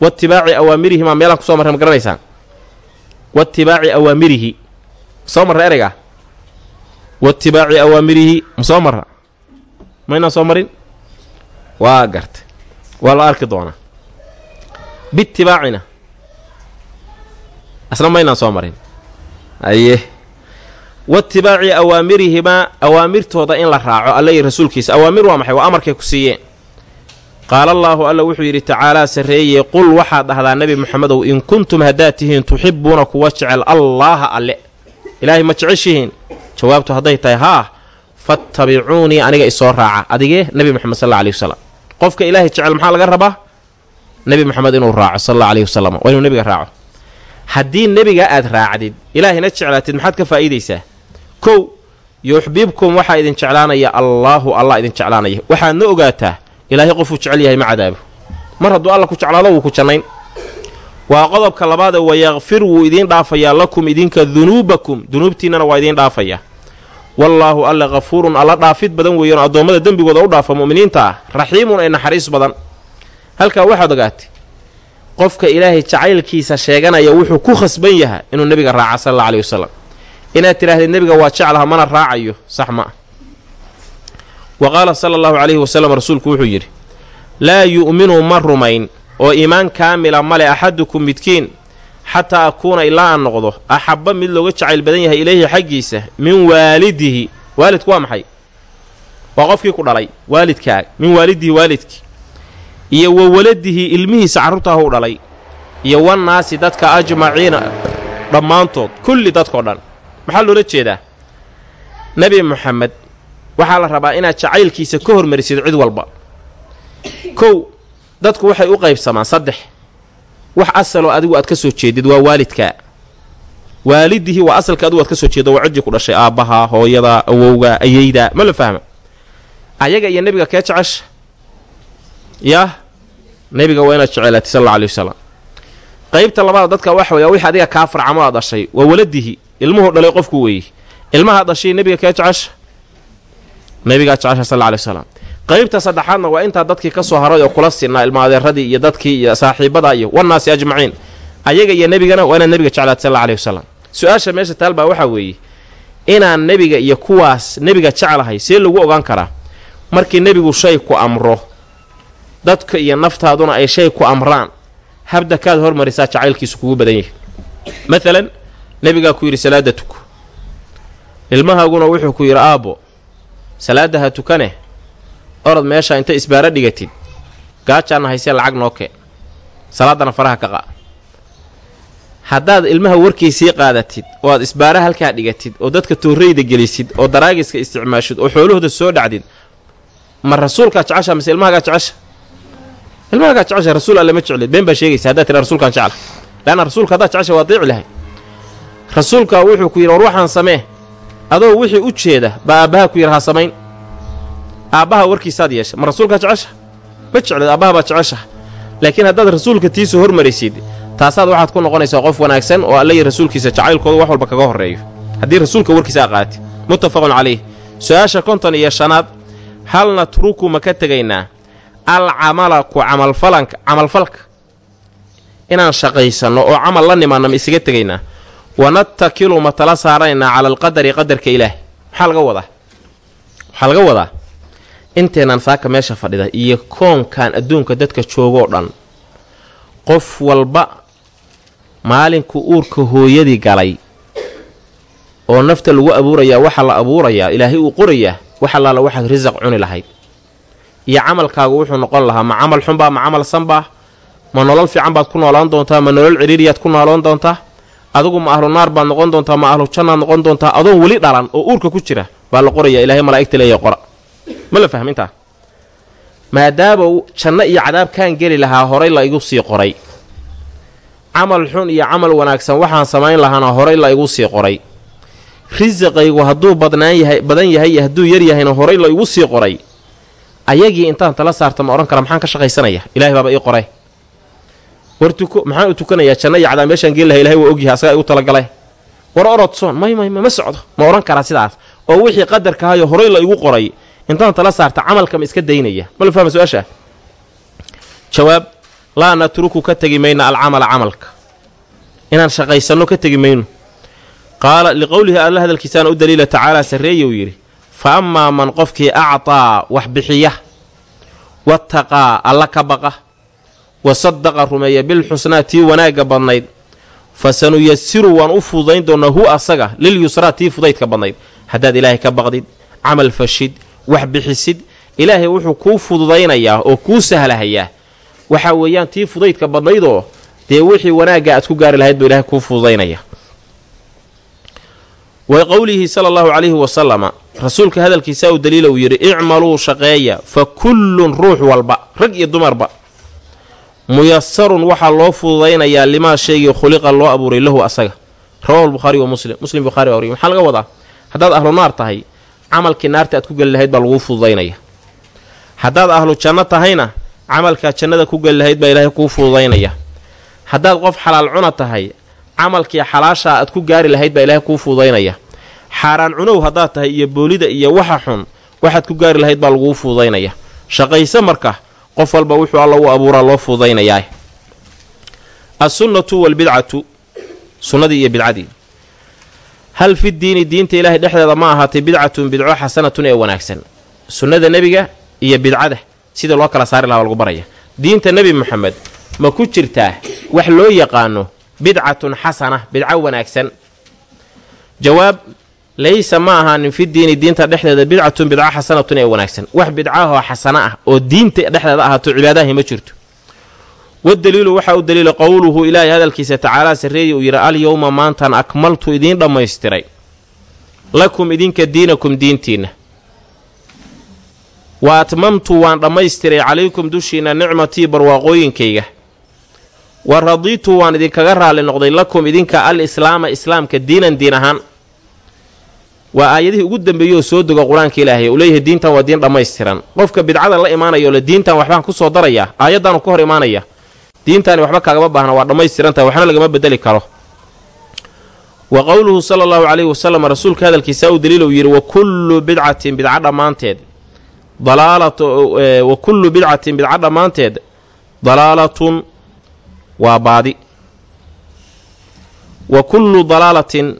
Watibaaci awaamirihimaa meelaan ku soo marray ma garanaysaan? Watibaaci awaamirihi soo marra ereyga? Watibaaci awaamirihi ma soo marra? Maynaan soo marin? Waa garta waa la arki doonaa. Bitibaacina asna maynaan soo marin. Aye watibaaci awaamirihimaa awaamirtooda in la raaco iyo rasuulkiisa. Awaamir waa maxay? Waa amarkay ku siiyeen. Qaala allaahu alla wuxuu yidhi tacaalaa sarreeye qul waxaad dhahdaa nebi moxamedow in kuntum haddaad tihiin tuxibbuuna kuwa jecel allaaha alle. Ilaahay ma jeceshihiin? Jawaabtu hadday tahay haa fattabicuunii aniga isoo raaca. Adigee nebi moxamed sal alla aley wasalam qofka ilaahay jecel maxaa laga rabaa? Nebi moxamed inuu raaco sal alla aleyhi wasalam waa inuu nebiga raaco. Haddii nebiga aad raacdid ilaahayna jeclaatid maxaad ka faa'iidaysaa kow yuxbibkum waxaa idin jeclaanaya allaahu allah idin jeclaanaya. Waxaadna ogaataa ilaahay qofuu jecel yahay ma cadaabo. Mar hadduu alla ku jeclaado wuu ku jannayn. Waa qodobka labaadee wayakfir wuu idiin dhaafayaa lakum idinka dunuubakum. Dunuubtiinnana waa idiin dhaafayaa. Wallaahu alle kafuurun alla dhaafid badan weeyaan addoommada dembigooda u dhaafa mu'miniinta ah raxiimun ee naxariis badan. Halkaa waxaad ogaatay qofka ilaahay jacaylkiisa sheeganaya wuxuu ku khasban yahay inuu nebiga raaca sal alla aleyhi wasalam inaad tidhaahdee nebiga waa jeclaha mana raacayo sax ma ah. Wa qaala sala allahu calayhi wasalam rasuulku wuxuu yidhi laa yu'minu ma rumayn oo iimaan kaamila male axadukum midkiin xataa akuuna ilaa aan noqdo axabba mid looga jacayl badan yahay ilayhi xaggiisa min waalidihi. Waalidku waa maxay? Waa qofkii ku dhalay waalidkaaga min waalidihi waalidkii iyo wa waladihi ilmihiisa carruurtaahu dhalay. Iyo wannaasi dadka ajmaciina dhammaantood kulli dadkao dhan maxaa loola jeedaa? Nebi moxamed waxaa la rabaa inaad jacaylkiisa ka hormarisid cid walba. Kow dadku waxay u qaybsamaan saddex. Wax asaloo adigu aad ka soo jeedid waa waalidkaa waalidihii waa asalka adigu aad ka soo jeedo waa ciddii ku dhashay aabbaha hooyada awowga ayeyda ma la fahma ayaga iyo nebiga kee jecesha? Yah nebiga waa inaad jecelaatid sal alla aley wasalam qaybta labaad dadka waxa weya wixii adiga kaa farcamo aad dhashay waa waladihi ilmuhu dhalay qofku weeye ilmaha dhashay nebiga kee jecesha? Nebigaa jecesha sal alla aley wasalam qaybta saddexaadna waa intaa dadkii ka soo haray oo kula sinaa ilma adeeradii iyo dadkii iyo saaxiibada iyo wannaasi ajmaciin. Ayaga iyo nebigana waa inaad nebiga jeclaad sal aleyhi wasalam su'aasha meesha taalbaa waxaa weeye inaan nebiga iyo kuwaas nebiga jeclahay see lagu ogaan karaa markii nebigu shay ku amro dadka iyo naftaaduna ay shay ku amraan habda kaad hormarisaa jacaylkiisu kugu badan yahay. Maalan nebigaa ku yidhi salaada tuko ilmahaaguna wuxuu ku yidhi aabbo salaadda ha tukane orod meesha inta isbaaro dhigatid gaajaana haysee lacag noo kee salaaddana faraha ka qa. Haddaad ilmaha warkiisii qaadatid oo aad isbaara halkaa dhigatid oo dadka toorrayda gelisid oo daraagiska isticmaashid oo xoolahooda soo dhacdid ma rasuulkaa jecesha mise ilmahagaa jecesha ilmahagaa jecesha rasuul alle ma jeclid. Been baa sheegaysa haddaad tira rasuulkaan jecla leanna rasuulka haddaad jecesha waa diici lahay rasuulka wuxuu ku yidhi war waxaan samee. Adoo wixii u jeeda baa aabbaha ku yidhi ha samayn. Aabbaha warkiisaad yeesha ma rasuulkaa jecesha ma jeclid aabbaha baad jeceshaha laakiin haddaad rasuulka tiisu hormaraysid taasaad waxaad ku noqonaysaa qof wanaagsan oo alla iyo rasuulkiisa jacaylkooda wax walba kaga horreeyo. Haddii rasuulka warkiisa aa qaatid muttafaqun calayh. Su'aasha konton iyo shanaad hal natruku ma ka tegaynaa al camala ku camalfalanka camalfalka inaan shaqaysanno oo camal la nimaanno ma isaga tegaynaa wanattakilu ma tala saaranaynaa cala alqadari qadarka ilaah maxaa laga wadaa waxaa laga wadaa inteenaan saaka meesha fadhida iyo koonkan adduunka dadka joogoo dhan qof walba maalinku uurka hooyadii galay oo nafta lagu abuurayaa waxaa la abuurayaa ilaahay uu qorayaa wax allaala waxaad risaq cuni lahayd iyo camalkaagu wuxuu noqon lahaa ma camal xunbaa ma camal sanbaa ma nolol fiican baad ku noolaan doontaa ma nolol ciriiriyaad ku nooloon doontaa adigu ma ahlu naar baad noqon doontaa ma ahlu jannaad noqon doontaa adoon weli dhalan oo uurka ku jira baa la qorayaa ilahay malaa'igta leeya qora. Ma la fahmintaa maadaama janno iyo cadaabkaan geli lahaa horay la igu sii qoray. Camal xun iyo camal wanaagsan waxaan samayn lahaana horay la igu sii qoray. Risaqaygu hadduu badnaan yahay badan yahay iyo hadduu yar yahayna horay la igu sii qoray. Ayagii intaan tala saarta ma odhan kara maxaan ka shaqaysanaya? Ilahay baaba ii qoray war tuko maxaan u meeshaan geli laha ilahay waa ogyahay asagaa igu talagale war orodsoon may may ma socdo. Ma odhan karaa sidaas. Oo wixii qadarkaayo horay la qoray intaan tala saarta camalka ma iska daynaya. Jawaab laa natruku ka tegi alcamala camalka. Inaan shaqaysanno ka tegi qaala liqowlihi alla hadalkiisaana u tacaalaa sarreeye uu yidhi fa ammaa man qofkii actaa wax bixiya wataqaa alla ka baqa wa sadaqa rumeeya bilxusnaa tii wanaagga badnayd fa sanuyasiru waan u fududayn doonnaa hu asaga lilyusraa tii fudaydka badnayd. Haddaad ilaahay ka baqdid camal fashid wax bixisid ilaahay wuxuu kuu fududaynayaa oo kuu sahlahayaa waxaa weeyaan tii fudaydka badnaydoo dee wixii wanaagga aad ku gaari lahayd buu ilahay kuu fududaynaya wa qowlihi sala allahu calayhi wasalama rasuulka hadalkiisa uu daliila uu yidhi icmaluu shaqeeya fa kullun ruux walba rag iyo dumarba muyasarun waxaa loo fududaynayaa limaa shaygii khuliqa loo abuuray lahu asaga. Rawahu lbukhaari wa muslim. Muslim bukhari wariy maxaa laga wadaa haddaad ahlu naar tahay camalkii naarta aad ku geli lahayd baa laguu fududaynaya. Haddaad ahlu janno tahayna camalkaa jannada ku geli lahayd baa ilaahay kuu fududaynaya. Haddaad qof xalaal cuna tahay camalkii xalaashaa aad ku gaari lahayd baa ilaahay kuu fududaynaya. Xaaraan cunow haddaad tahay iyo boolida iyo waxa xun waxaad ku gaari lahayd baa laguu fududaynaya. Shaqayse marka qof walba wuxuu alla u abuuraa loo fududaynayaa assunnatu waalbidcatu sunnadii iyo bidcadii hal fi diini diinta ilaahay dhexdeeda ma ahaatay bidcatun bidco xasanatun ee wanaagsan. Sunnada nebiga iyo bidcada sida loo kala saari lahaa lagu baraya. Diinta nebi moxamed ma ku jirtaa wax loo yaqaano bidcatun xasana bidco wanaagsan? Jawaab laysa ma ahaanin fi diini diinta dhexdeeda bidcatun bidco xasanatun ee wanaagsan. Wax bidcahoo xasana ah oo diinta dhexdeeda ahaato cibaadahi ma jirto. Wadaliilu waxaa u daliila qowluhu ilaahay hadalkiisa tacaalaa sarreeya uu yidhi alyowma maantan akmaltu idiin dhammaystiray. Lakum idinka diinakum diintiinna. Wa atmamtu waan dhammaystiray calaykum dushiinna nicmatii barwaaqooyinkayga. Wa radiitu waan idinkaga raalli noqday lakum idinka al islaama islaamka diinan diin ahaan waa aayadihii ugu dambeeyey oo soo dego qur'aanka ilaahay uu leeyahay diintan waa diin dhammaystiran. Qofka bidcada la imaanayo le diintan waxbaan ku soo darayaa aayaddaanu ka hor imaanaya. Diintaani waxba kaagama baahna waa dhammaystirantahay waxna lagama bedeli karo. Wa qowluhu sala allahu calayhi wasalam rasuulka hadalkiisa uu daliil uu yidhi wa kullu bidcatin bidca dhammaanteed. Wa kullu bidcatin bidca dhammaanteed dalaalatun waa baadi. Wa kullu dalaalatin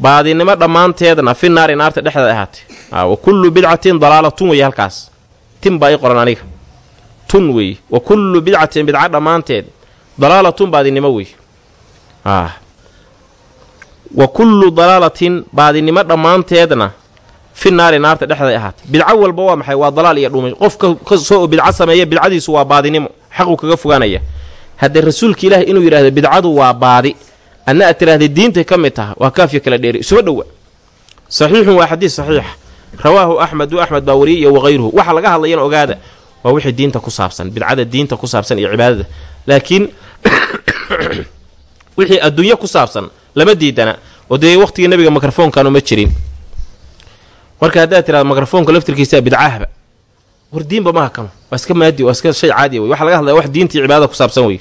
baadinimo dhammaanteedna fi naari naarta dhexdeeda ahaatay wa kullu bidcatin dalaalatun weeye halkaas. Tin baa ii qoran aniga. Tun weeye. Wa kullu bidcatin bidca dhammaanteed dalaalatun baadinimo weeye. Wa kullu dalaalatin baadinimo dhammaanteedna fi naari naarta dhexdeeda ahaatay bidco walba waa maxay? Waa dalaal iyo dhumay qofka ka soo bidco sameeya bidcadiisu waa baadinimo. Xaquu kaga fogaanaya. Haddee rasuulka ilaahay inuu yidhahdo bidcadu waa baadi adna aad tiraahday diintay ka mid taha waa kaafya kala dheeri. Isuba dhowa saxiixun waa xadiis saxiix. Rawaahu axmedu axmed baa wariyey iyo wakayruhu waxa laga hadlayana ogaada waa wixii diinta ku saabsan bidcada diinta ku saabsan iyo cibaadada. Laakiin wixii adduunyo ku saabsan lama diidana oo dee waqhtigii nabiga mikrofoonkaanu ma jirin. Marka haddaad tirahdo mikrofoonka laftirkiisa bidcahba war diinba maha kano waa iska maadi waa iska shay caadiya wey waxa laga hadlaya wax diinta iyo cibaadada ku saabsan wey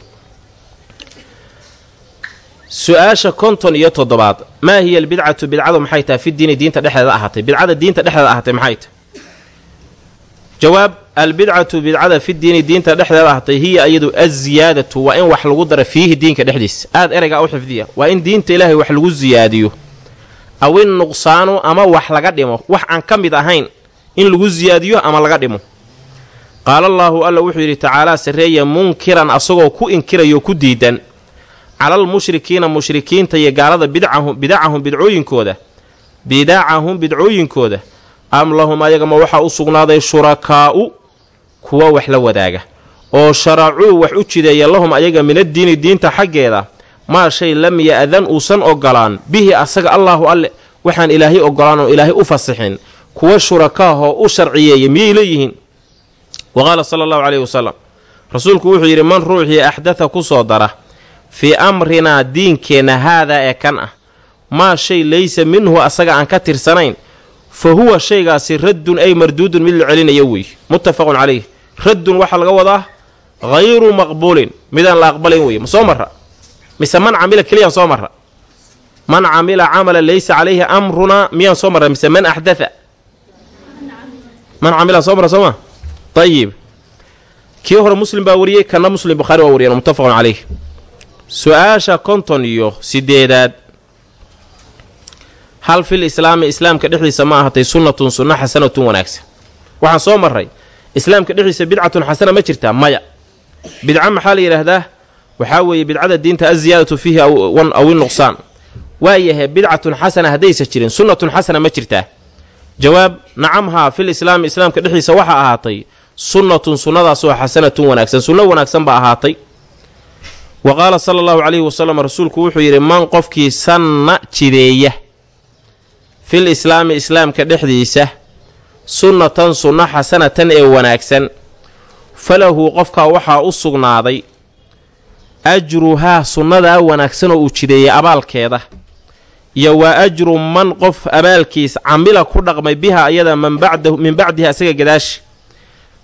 su'aasha konton iyo toddobaad maa hiya albidcatu bidcadu maxay tahay fi diini diinta dhexdeeda ahaatay. Bidcada diinta dhexdeeda ahaatay maxay tahay? Jawaab albidcatu bidcada fi diini diinta dhexdeeda ahaatay hiya iyadu aziyaadatu waa in wax lagu dara fiihi diinka dhexdiisa. Aad ereygaa u xifdiya waa in diinta ilaahay wax lagu siyaadiyo aw in nuqsaanu ama wax laga dhimo wax aan ka mid ahayn in lagu siyaadiyo ama laga dhimo. Qaala allaahu alla wuxuu yidhi tacaalaa sarreeya munkiran asagoo ku inkirayo ku diidan calal mushrikiina mushrikiinta iyo gaalada bidacahum bidcooyinkooda bidacahum bidcooyinkooda am lahum ayagama waxaa u sugnaaday shurakaa'u kuwa wax la wadaaga oo sharacuu wax u jideeya lahum ayaga minaddiini diinta xaggeeda maa shay lam ya'dan uusan ogolaan bihi asaga allaahu alle waxaan ilaahay ogolaan oo ilaahay u fasixin kuwa shurakaahoo u sharciyeeya miyay leeyihiin? Wa qaala sala allahu caleyhi wasalam rasuulku wuxuu yidhi man ruuxii axdata ku soo dara fii amrinaa diinkeenna haadaa ee kan ah. Maa shay laysa minhu asaga aan ka tirsanayn. Fa huwa shaygaasi raddun ay marduudun mid la celinayo weeye muttafaqun calayh. Raddun waxaa laga wadaa hayru maqbuulin. Midaan la aqbalayn weye ma soo marra? Mise man camila keliyaan soo marra? Man camila camala laysa calayhi amrunaa miyaan soo marra? Mise man axdatha? Man camila soo mara soo ma? Ayib kii hore muslim baa wariyey kanna muslim bukhaari waa wariyeen muttafaqun caleyh su'aasha konton iyo sideedaad. Hal fil islaami islaamka dhexdiisa ma ahatay sunnatun sunna xasanatun wanaagsan. Waxaan soo marray islaamka dhexdiisa bidcatun xasana ma jirtaa? Maya. Bidca maxaa la yidhaahdaa? Waxaa weeye bidcada diinta aziyaadatu fiihi aw inuqsaan waayahe bidcatun xasana haddaysa jirin sunnatun xasana ma jirtaa. Jawaab nacamhaa fil islaami islaamka dhexdiisa waxaa ahaatay sunnatun sunnadaasoo xasanatun wanaagsan. Sunno wanaagsan baa ahaatay wa qaala sala allahu calayhi wasalam rasuulku wuxuu yidhi man qofkii sanna jideeya fil islaami islaamka dhexdiisa sunnatan sunno xasanatan ee wanaagsan falahu qofkaa waxaa u sugnaaday ajruhaa sunnadaa wanaagsanoo uu jideeyey abaalkeeda iyo waa ajru man qof abaalkiis camila ku dhaqmay biha ayada min bacdiha asaga gadaashi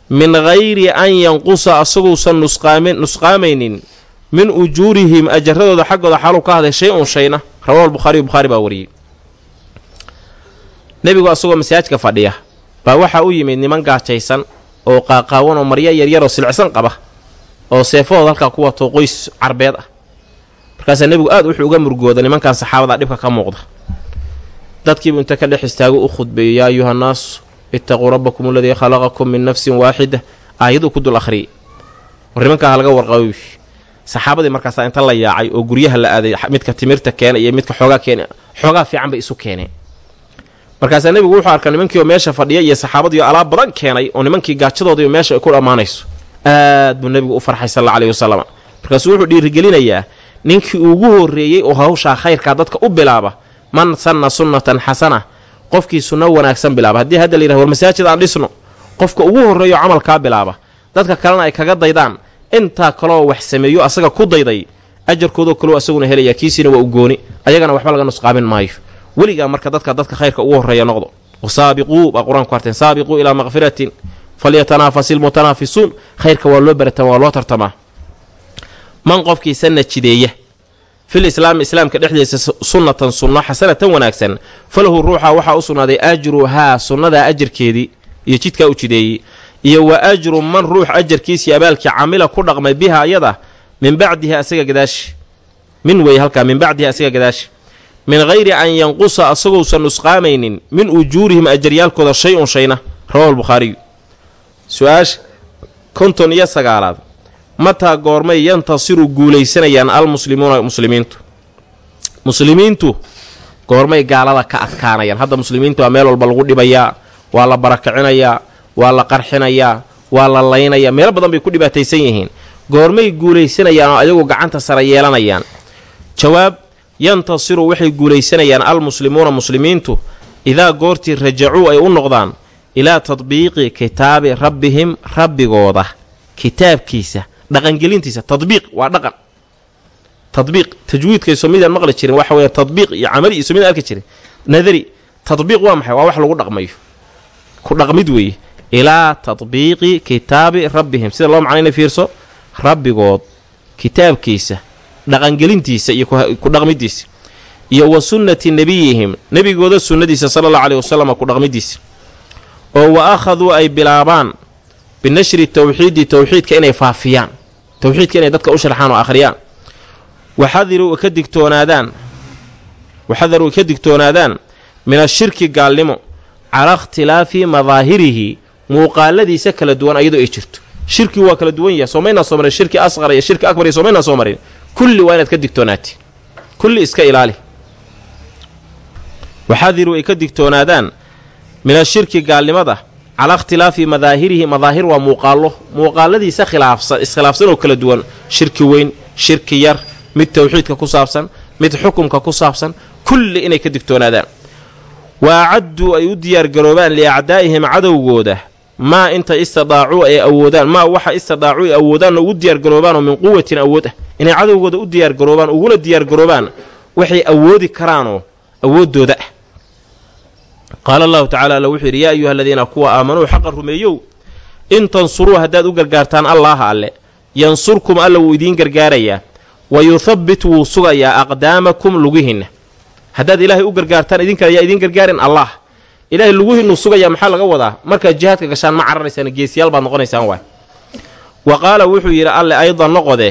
min hayri an yanqusa asaguusan nusqaamaynin min ujuurihim ajaradooda xaggooda xaaluu ka haday shay un shayna. Rawahu albukhaariyu bukhaari baa wariyey. Nebigu asagoo masaajka fadhiya baa waxaa u yimid niman gaajaysan oo qaaqaawan oo maryo yaryaroo silicsan qaba oo seefahooda halkaa ku wato qoys carbeed ah. Markaasaa nebigu aad wuxuu uga murgooda nimankan saxaabada dhibka ka muuqda. Dadkiibu inta ka dhex istaago u khudbeeyey yaa ayuhannaasu ittaquu rabbakum aladii khalaqakum min nafsin waaxida aayaduu ku dul akhriyey war nimankaa halaga warqaboy saxaabadii markaasaa inta la yaacay oo guryaha la aaday midka timirta keena iyo midka xoogaa keena xoogaa fiican bay isu keeneen. Markaasaa nebigu wuxuu arkaa nimankiioo meesha fadhiya iyo saxaabadiioo alaab badan keenay oo nimankii gaajadooda meesha ay ku dhammaanayso. Aad buu nebigu u farxay sal alla alayhi wasalam markaasuu wuxuu dhiirigelinayaa ninkii ugu horreeyey oo hawshaa khayrkaa dadka u bilaaba man sanna sunnatan xasana qofkii sunno wanaagsan bilaaba. Haddii hadda la yidhahdo war masaajid aan dhisno qofka ugu horreeyo camalkaa bilaaba dadka kalena ay kaga daydaan intaa kaloo wax sameeyo asaga ku dayday ajarkoodoo kaleu asaguna helaya kiisiina waa u gooni ayagana waxba laga nusqaamin maayo. Weligaa marka dadka dadka khayrka ugu horreeya noqdo wasaabiquu baa qur'aanku harteen saabiquu ilaa makfiratin falyatanaafasi lmutanaafisuun khayrka waa loo baratamaa waa loo tartamaa man qofkii sanna jideeya fil islaamka dhexdiisa sunnatan sunno xasanatan wanaagsan falahu ruuxa waxaa u sugnaaday ajruhaa sunnadaa ajarkeedii iyo jidkaa u jideeyey iyo wa ajru man ruux ajarkiisii abaalkii camila ku dhaqmay biha ayada min bacdihi asaga gadaashi. Min wey halkaa min bacdihi asaga gadaashi. Min hayri an yanqusa asagousan nusqaamaynin min ujuurihim ajaryaalkooda shay un shayna. Rawahu lbukhaariyu su'aasha konton iyo sagaalaad. Mataa goormay yantasiru guulaysanayaan almuslimuuna muslimiintu. Muslimiintu goormay gaalada ka adkaanayaan. Hadda muslimiinta waa meel walba lagu dhibayaa waa la barakicinayaa waa la qarxinayaa waa la laynayaa meelo badan bay ku dhibaataysan yihiin. Goormay guulaysanayaan oo ayagu gacanta sare yeelanayaan. Jawaab yantasiru waxay guulaysanayaan almuslimuuna muslimiintu idaa goortii rajacuu ay u noqdaan ilaa tadbiiqi kitaabi rabbihim rabbigooda. Kitaabkiisa dhaqangelintiisa tadbiiq waa dhaqan. Tadbiiq tajwiidkay somidaan maqli jirin waxa weeye tadbiiq iyo camali iyo somidaan arki jirin. Nadari tadbiiq waa maxay? Waa wax lagu dhaqmayo. Ku dhaqmid weeye ilaa tadbiiqi kitaabi rabbihim. Sida loo macnayna fiirso? Rabbigood kitaabkiisa dhaqangelintiisa iyo ku dhaqmidiisa iyo wa sunnati nebiyihim nebigooda sunnadiisa sala allahu aleyhi wasalam ku dhaqmidiisa oo wa akhaduu ay bilaabaan binashri tawxiidi towxiidka inay faafiyaan towxiidka inay dadka u sharxaan oo akhriyaan. Waxadiruu ka digtoonaadaan waxadaruu ka digtoonaadaan min ashirki gaalnimo calaa ikhtilaafi madaahirihi muuqaaladiisa kala duwan ayadoo ay jirto. Shirkigu waa kala duwan yahay. Soomaynaa soo marin shirki asqar iyo shirki akbar iyo soomaynaa soo marin. Kulli waa inaad ka digtoonaati kulli iska ilaali. Waxadiruu ay ka digtoonaadaan min ashirki gaalnimada calaa ikhtilaafi madaahirihi. Madaahir waa muuqaallo. Muuqaaladiisa khilaafsan iskhilaafsan oo kala duwan. Shirki weyn shirki yar mid towxiidka ku saabsan mid xukumka ku saabsan kulli inay ka digtoonaadaan. Wa acadduu ay u diyaargaroobaan liacdaa'ihim cadowgooda maa inta istadaacuu ay awoodaan maa waxa istadaacuu ay awoodaanoo ugu diyaargaroobaanoo min quwatin awood ah. Inay cadowgooda u diyaargaroobaan uguna diyaargaroobaan waxay awoodi karaanoo awooddooda ah. Qaala allahu tacala alla wuxuu yidhi yaa ayuha aladiina kuwa aamanuu xaqa rumeeyow in tansuruu haddaad u gargaartaan allaaha alle yansurkum alla wuu idiin gargaarayaa wa yuthabbit wuu sugayaa aqdaamakum lugihinna. Haddaad ilaahay u gargaartaan idinkale yaa idiin gargaarin allah ilaahay luguhiinuu sugayaa maxaa laga wadaa? Markaad jihaadka gashaan ma cararaysaan geesiyaal baad noqonaysaan waay. Wa qaala wuxuu yidhi alle aydan noqode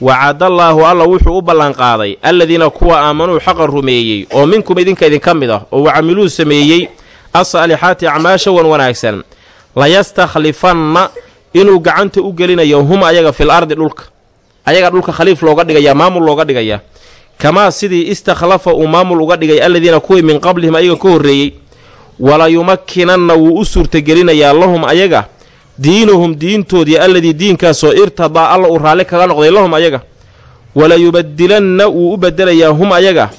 wacadallaahu alla wuxuu u ballanqaaday alladiina kuwa aamanuu xaqa rumeeyey oo minkum idinka idinka mid ah oo wacamiluu sameeyey asaalixaati acmaasha wan wanaagsan. Layastaklifanna inuu gacanta u gelinayo hum ayaga fil ardi dhulka. Ayaga dhulka khaliif looga dhigayaa maamul looga dhigayaa. Kamaa sidii istakhlafa uu maamul uga dhigay alladiina kuwii min qablihim ayaga ka horreeyey walayumakkinanna wuu u suurtagelinayaa lahum ayaga diinuhum diintoodii alladii diinkaasoo irtadaa alla uu raalli kaga noqday lahum ayaga. Walayubadilanna wuu u bedelayaa hum ayaga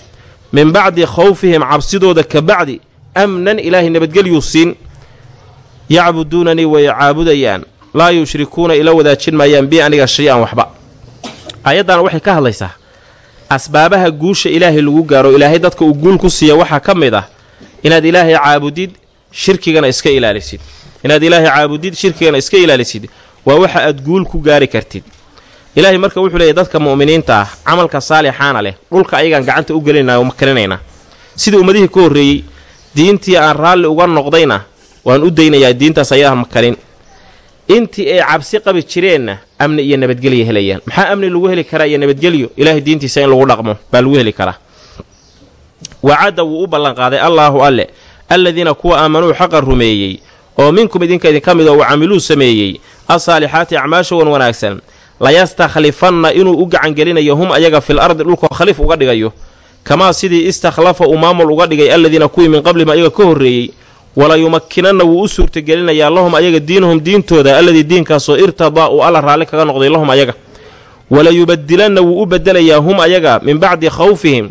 min bacdi khawfihim cabsidooda ka bacdi amnan ilaahay nabadgelyuu siin. Yacbuduunanii way caabudayaan laa yushrikuuna ila wadaajin maayaan bi aniga shay-an waxba. Aayaddan waxay ka hadlaysaa asbaabaha guusha ilaahay lagu gaaro ilaahay dadka uu guul ku siiya waxaa ka mid ah inaad ilaahay caabudid shirkigana iska ilaalisid. Inaad ilaahay caabudid shirkigana iska ilaalisid. Waa waxa aad guul ku gaari kartid. Ilaahay marka wuxuu leeyahy dadka mu'miniinta ah camalka saalixaana leh dhulka ayagaan gacanta u gelinayna oo makarinaynaa sidii ummadihii ka horreeyey diintii aan raalli uga noqdayna waan u daynayaa diintaas ayadaa makarin intii ay cabsi qabi jireenna amni iyo nabadgelya helayaan. Maxaa amni lagu heli karaa iyo nabadgelyo? Ilaahay diintiisa in lagu dhaqmo baa lagu heli karaa wacadda wuu u ballanqaaday allaahu alle alladiina kuwa aamanuu xaqa rumeeyey oo minkum idinka idinka oo wacamiluu sameeyey asaalixaati acmaasha wan wanaagsan layastaklifanna inuu u gacangelinayo hum ayaga fil ardi dhulkoo khaliif uga dhigayo kamaa sidii istakhlafa uu maamul uga dhigay alladiina kuwii min qablihim ayaga ka horreeyey walayumakkinanna wuu u suurtagelinayaa lahum ayaga diinuhum diintooda alladii diinkaasoo irtadaa uu alla raalli kaga noqday lahum ayaga. Walayubadilanna wuu u bedelayaa hum ayaga min bacdi khawfihim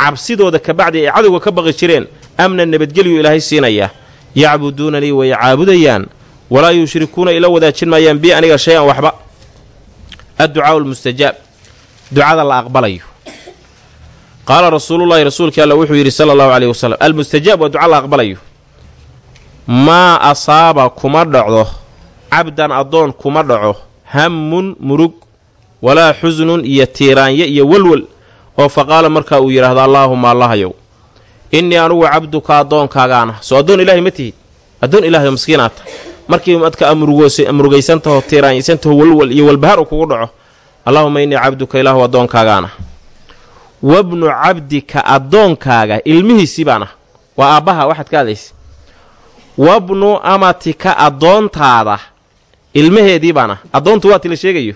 cabsidooda ka bacdi ay cadowga ka baqi jireen amnan nabadgelyu ilaahay siinayaa yacbuduunanii way caabudayaan walaa yushrikuuna ila wadaajin maayaan bi aniga shay-an waxba. Adducaau lmustajaab ducada la aqbalayo. Qaala rasuulullaahi rasuulkii alla wuxuu yidhi sala allahu caleyhi wasalam almustajaab waa duca la aqbalayo. Maa asaaba kuma dhacdo cabdan addoon kuma dhaco hammun murug walaa xusnun iyo tiiraanye iyo walwal oo fa qaala markaa uu yidhaahdo allaahuma allahayow innii anugu cabduka addoonkaagaana. Soo addoon ilaahay ma tihid addoon ilaahayo maskiinaata markii madka amrugaysantaho tiiraanyaysantaho walwal iyo walbahaar uu kugu dhaco allaahuma innii cabduka ilaahu addoonkaagaan wabnu cabdika addoonkaaga ilmihiisii baan ah waa aabbaha waxaad ka hadlaysa wabnu amatika addoontaada ilmaheedii baan addoontu waa tila sheegayo.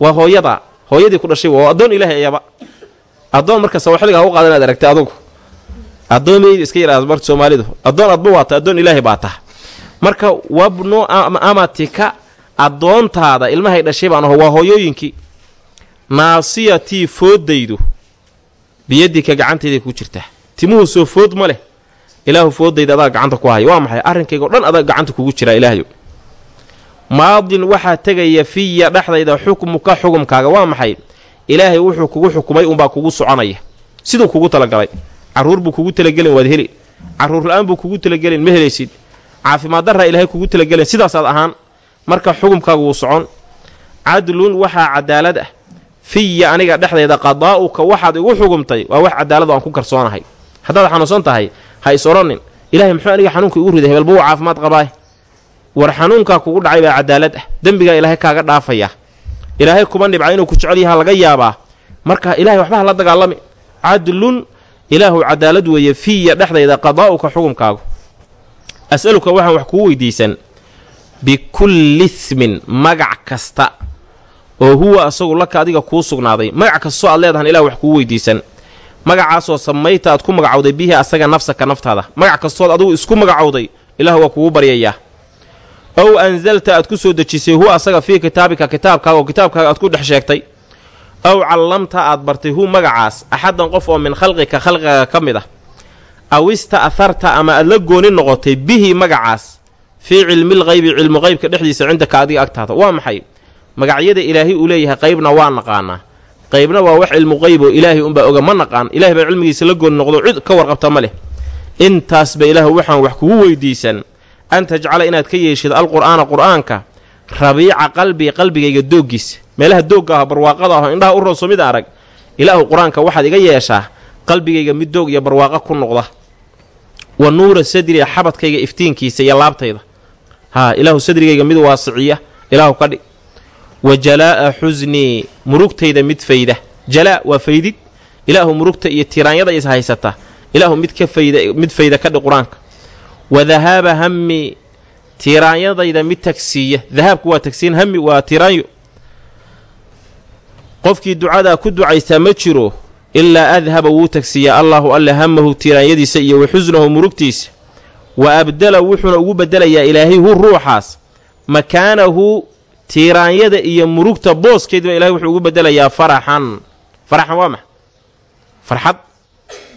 Waa hooyada hooyadii ku dhashay waa addoon ilaahay ayaba addoon marka sawaxiliga ha u qaada inaad aragtay adugu addoomaydi iska yidhahda marka soomaalidu. Addoon adba waata addoon ilaahay baa tah marka wabnu amatika addoontaada ilmahay dhashay baan aho waa hooyooyinkii. Naasiyatii fooddaydu biyadika gacantayday ku jirtaa timuhu soo food ma leh. Ilaahu fooddayda adaa gacanta ku haya waa maxay? Arrinkayga o dhan adaa gacanta kugu jiraa ilaahayo maadin waxaa tegaya fiya dhexdayda xukmuka xukumkaaga waa maxay ilaahay wuxuu kugu xukumay unbaa kugu soconaya siduu kugu talagalay. Carruur buu kugu talagelin waad heli. Carruur la'aan buu kugu talagelin ma helaysid. Caafimaad darraa ilaahay kugu talagelin sidaasaad ahaan marka xukumkaagu wuu socon. Cadlun waxaa cadaalad ah. Fiya aniga dhexdayda qadaa'uka waxaad igu xugumtay waa wax cadaalad aan ku karsoonahay haddaad xanuunsan tahay ha is odhanin ilahay muxuu aniga xanuunka igu riday? Hebelba wuu caafimaad qabaay war xanuunkaa kugu dhacay baa cadaalad ah. Dembigaa ilaahay kaaga dhaafaya ilaahay kuma dhibca inuu ku jecel yahaa laga yaabaa. Marka ilahay waxba ha la dagaalami. Cadlun ilaahu cadaalad weeye fiya dhexdayda qadaa'uka xukumkaagu as'aluka waxaan wax kuu weydiisan. Bikulli ismin magac kasta oo huwa asagu laka adiga kuu sugnaaday. Magac kastoo aad leedahan ilah wax kuu weydiisan. Magacaasoo samayta aad ku magacowday bihi asaga nafsaka naftaada. Magac kastood adigu isku magacowday ilaah waa kugu baryayaa ow anzalta aad ku soo dejisay huwa asaga fii kitaabika kitaabkaaga oo kitaabkaaga aad ku dhex sheegtay. Ow callamta aad bartay hu magacaas axaddan qof oo min khalqika khalqigaga ka mid ah. Aw ista'harta ama aad la gooni noqotay bihi magacaas fii cilmil qaybi cilmu qaybka dhexdiisa cindaka adiga agtaada. Waa maxay? Magacyada ilaahay uu leeyahay qaybna waa naqaanaa. Qaybna waa wax cilmu qayb oo ilaahay unbaa oga ma naqaan. Ilahay baa cilmigiisa la gooni noqdo cid ka warqabta ma leh. Intaasba ilaahu waxaan wax kugu weydiisan an tajcala inaad ka yeeshid alqur'aana qur'aanka rabiica qalbii qalbigayga dooggiisa meelaha doogga ah barwaaqada aho indhaha u roonso mid arag ilaahu qur'aanka waxaad iga yeeshaa qalbigayga mid doog iyo barwaaqo ku noqda wa nuura sadriga xabadkayga iftiinkiisa iyo laabtayda haa ilaahu sadrigayga mid waasiciya ilaahu ka dhig wa jalaa'a xusnii murugtayda mid fayda jalaa waa faydid ilaahu murugta iyo tiraanyada is haysata ilaahu mid ka fayda mid fayda ka dhig qur'aanka wa dahaaba hammi tiiraanyadayda mid tagsiiya. Dahaabku waa tagsiin hammi waa tiraanyo qofkii ducadaa ku ducaystaa ma jiro ilaa adhaba wuu tagsiiyaa allaahu alle hamahu tiiraanyadiisa iyo wa xusnahu murugtiisa. Wa abdala wuxuuna ugu beddelayaa ilaahay hu ruuxaas. Makaanahu tiiraanyada iyo murugta booskeediba ilahay wuxuu ugu beddelayaa faraxan. Faraxan waa max farxad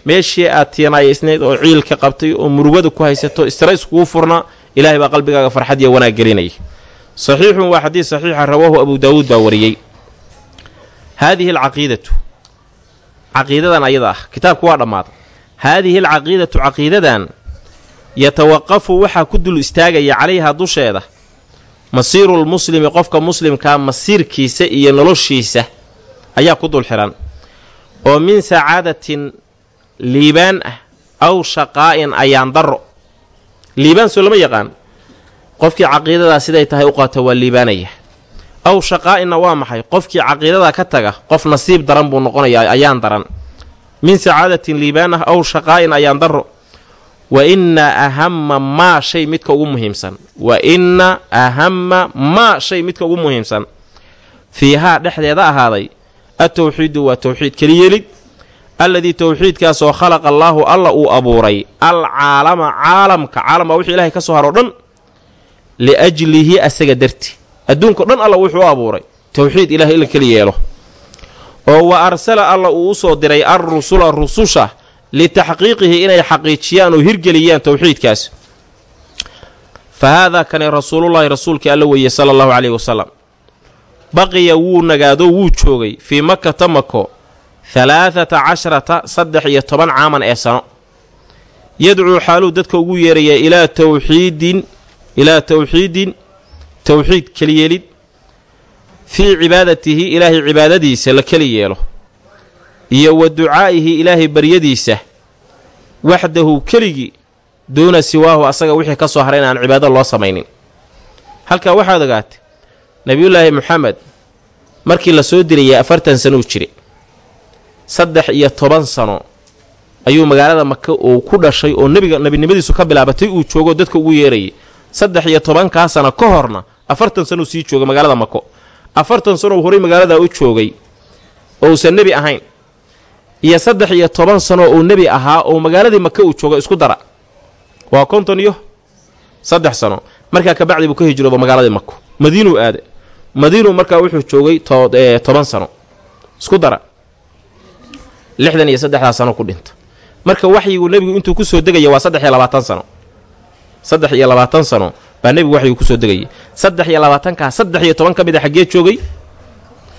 meeshii aad tiiraayaysnayd oo ciilka qabtay oo murugada ku haysato istarays kuu furnaa ilaahay baa qalbigaaga farxad iyo wanaag gelinaya saxiixun waa xadiis saxiixa rawaahu abu daawuud baa wariyey. Haadihi alcaqiidatu caqiidadan ayada ah kitaabku waa dhammaaday haadihi alcaqiidatu caqiidadan yatawaqafu waxaa ku dul istaagaya calayhaa dusheeda masiirulmuslimi qofka muslimkaa masiirkiisa iyo noloshiisa ayaa ku dul xidhan oo min sacaadatin liibaan ah aw shaqaa'in ayaan darro. Liibaan soo lama yaqaan. Qofkii caqiidadaa siday tahay u qaata waa liibaanaya aw shaqaa'inna waa maxay? Qofkii caqiidadaa ka taga qof nasiib daran buu noqonayaa ayaan daran. Min sacaadatin liibaan ah aw shaqaa'in ayaan darro. Wa inna ahama maa shay midka ugu muhiimsan. Wa inna ahama maa shay midka ugu muhiimsan. Fiihaa dhexdeeda ahaaday atowxiidu waa towxiid keliyeelid alladii towxiidkaasoo khalaqa allaahu alla uu abuuray alcaalama caalamka caalam baa wixii ilahay ka soo haro dhan liajlihi asaga darti. Adduunko dhan alla wuxuu u abuuray towxiid ilahay in la keli yeelo. Oo wa arsala alla uu u soo diray alrusula rususha litaxqiiqihi inay xaqiijiyaan oo hirgeliyaan towxiidkaas fa haadaa kani rasuulullaahi rasuulkii alla weeye sala allahu caleyhi wasalam baqiya wuu nagaado wuu joogay fii makata mako halaathata casharata saddex iyo toban caaman ee sano. Yadcuu xaaluu dadka ugu yeerayaa ilaa towxiidin ilaa towxiidin towxiid keliyeelid. Fii cibaadatihi ilaahay cibaadadiisa la keli yeelo. Iyo wa ducaa'ihi ilaahay baryadiisa. Waxdahu keligii duuna siwaahu asaga wixii ka soo haray in aan cibaado loo samaynin. Halkaa waxaad ogaatay nebiyullaahi moxamed markii la soo dirayay afartan sanuu jire saddex iyo toban sano ayuu magaalada maka uu ku dhashay oo nebiga nebinimadiisu ka bilaabatay uu joogo dadka ugu yeerayay saddex iyo tobankaa sano ka horna afartan sanuu sii joogay magaalada mako. Afartan sanouu horay magaaladaa u joogay oo uusan nebi ahayn. Iyo saddex iyo toban sano uu nebi ahaa oo magaaladii maka uu jooga isku dara. Waa konton iyo saddex sano. Markaa kabacdi buu ka hijrooba magaaladii mako. Madiinuu aade. Madiinuu markaa wuxuu joogay toban sano. Isku dara lixdan iyo saddexdaa sano ku dhinta. Marka waxyigu nebigu intuu ku soo degaya waa saddex iyo labaatan sano. Saddex iyo labaatan sano baa nebigu waxyigu ku soo degayay. Saddex iyo labaatankaa saddex iyo toban ka mid a xaggee joogay?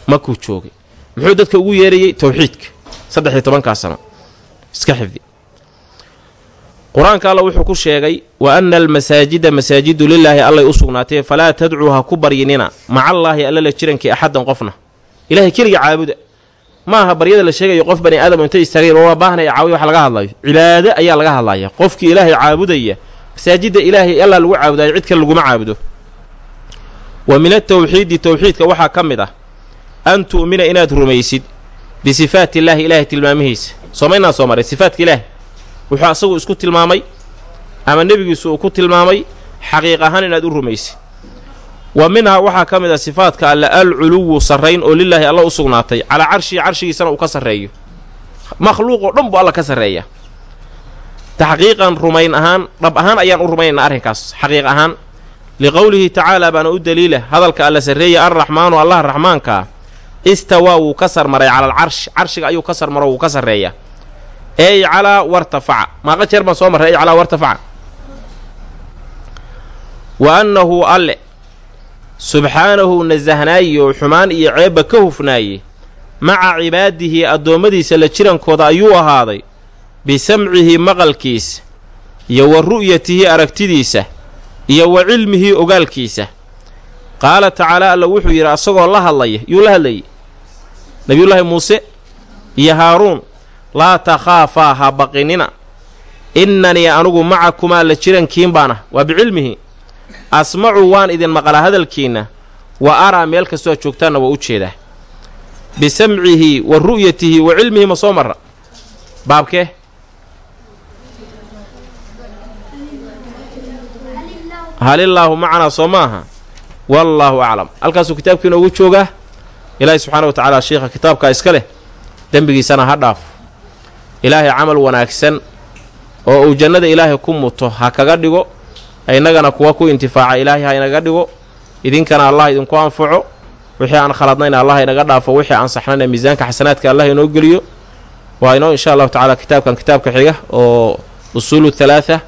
Makuu joogay. Muxuu dadka ugu yeerayey towxiidka saddex iyo tobankaa sano. Iska xifdi. Qur'aanka alla wuxuu ku sheegay wa anna almasaajida masaajidu lilaahi allay u sugnaatee falaa tadcuu ha ku baryinina macallaahi alla la jirankii axaddan qofna. Ilahay keliga caabuda ma aha baryada la sheegayo qof bani aadam intay istaageen waa baahnaya caawiya wax laga hadlayo cibaado ayaa laga hadlaya qofkii ilaahay caabudaya masaajidda ilaahay allaa lagu caabudayo cid kale laguma caabudo. Wa min atawxiidi towxiidka waxaa ka mid ah an tu'mina inaad rumaysid bisifaati illaahi ilaahay tilmaamihiisa. Soomaynaan soo maray sifaatka ilaahi wuxuu asagu isku tilmaamay ama nebigiisu uu ku tilmaamay xaqiiq ahaan inaad u rumaysid wa minhaa waxaa ka mid a sifaadka alle al culuwu sarrayn oo lilaahi alla u sugnaatay calaa carshihi carshigiisana uu ka sarreeyo. Makhluuqoo dhan buu alla ka sarreeya taxqiiqan rumayn ahaan dhab ahaan ayaan u rumaynaynaa arrinkaas. Xaqiiq ahaan liqowlihi tacaalaa baana u daliila hadalka alla sarreeya arraxmaanu allaha raxmaankaa istawaa wuu ka sarmaray cala alcarshi carshiga ayuu ka sarmaro wuu ka sarreeyaa. Ey calaa wartafaca. Maaqa jeer baan soo marray ey calaa wartafaca. Wa annahu alle subxaanahu nasahnaaye oo xumaan iyo ceebba ka hufnaaye. Maca cibaadihi addoommadiisa la jirankooda ayuu ahaaday. Bisamcihi maqalkiisa iyo wa ru'yatihi aragtidiisa iyo wa cilmihi ogaalkiisa. Qaala tacaala alla wuxuu yidhi asagoo la hadlaya yuu la hadlayay? Nebiyullaahi muuse iyo haaruun laa takhaafaa ha baqinina. Innanii anugu macakumaa la jirankiin baana waa bicilmihi asmacu waan idin maqlaa hadalkiinna wa araa meel kastoo joogtaanna waa u jeedaa. Bisamcihi wa ru'yatihi wa cilmihi ma soo marra. Baabkee halillaahu macanaa soo maaha. Wallaahu aclam. Halkaasuu kitaabkii inoogu joogaa ilaahay subxaana wa tacaala sheikha kitaabkaa iska leh dembigiisana ha dhaaf. Ilaahay camal wanaagsan oo uu jannada ilaahay ku muto ha kaga dhigo innagana kuwa ku intifaaca ilaahay ha inaga dhigo idinkana allah idinku anfaco wixii aan khaladnayna allah inaga dhaafo wixii aan saxnayna miisaanka xasanaadka allah inoo geliyo. Waa inoo insha allahu tacala kitaabkan kitaabka xiga oo usuulu halaatha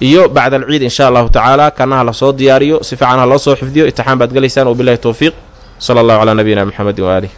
iyo bacda alciid insha allahu tacaala kana ha la soo diyaariyo si fiican ha loo soo xifdiyo itixaan baad gelaysaan wabilahi towfiiq sala allahu calaa nabiyina mxamedi waaalih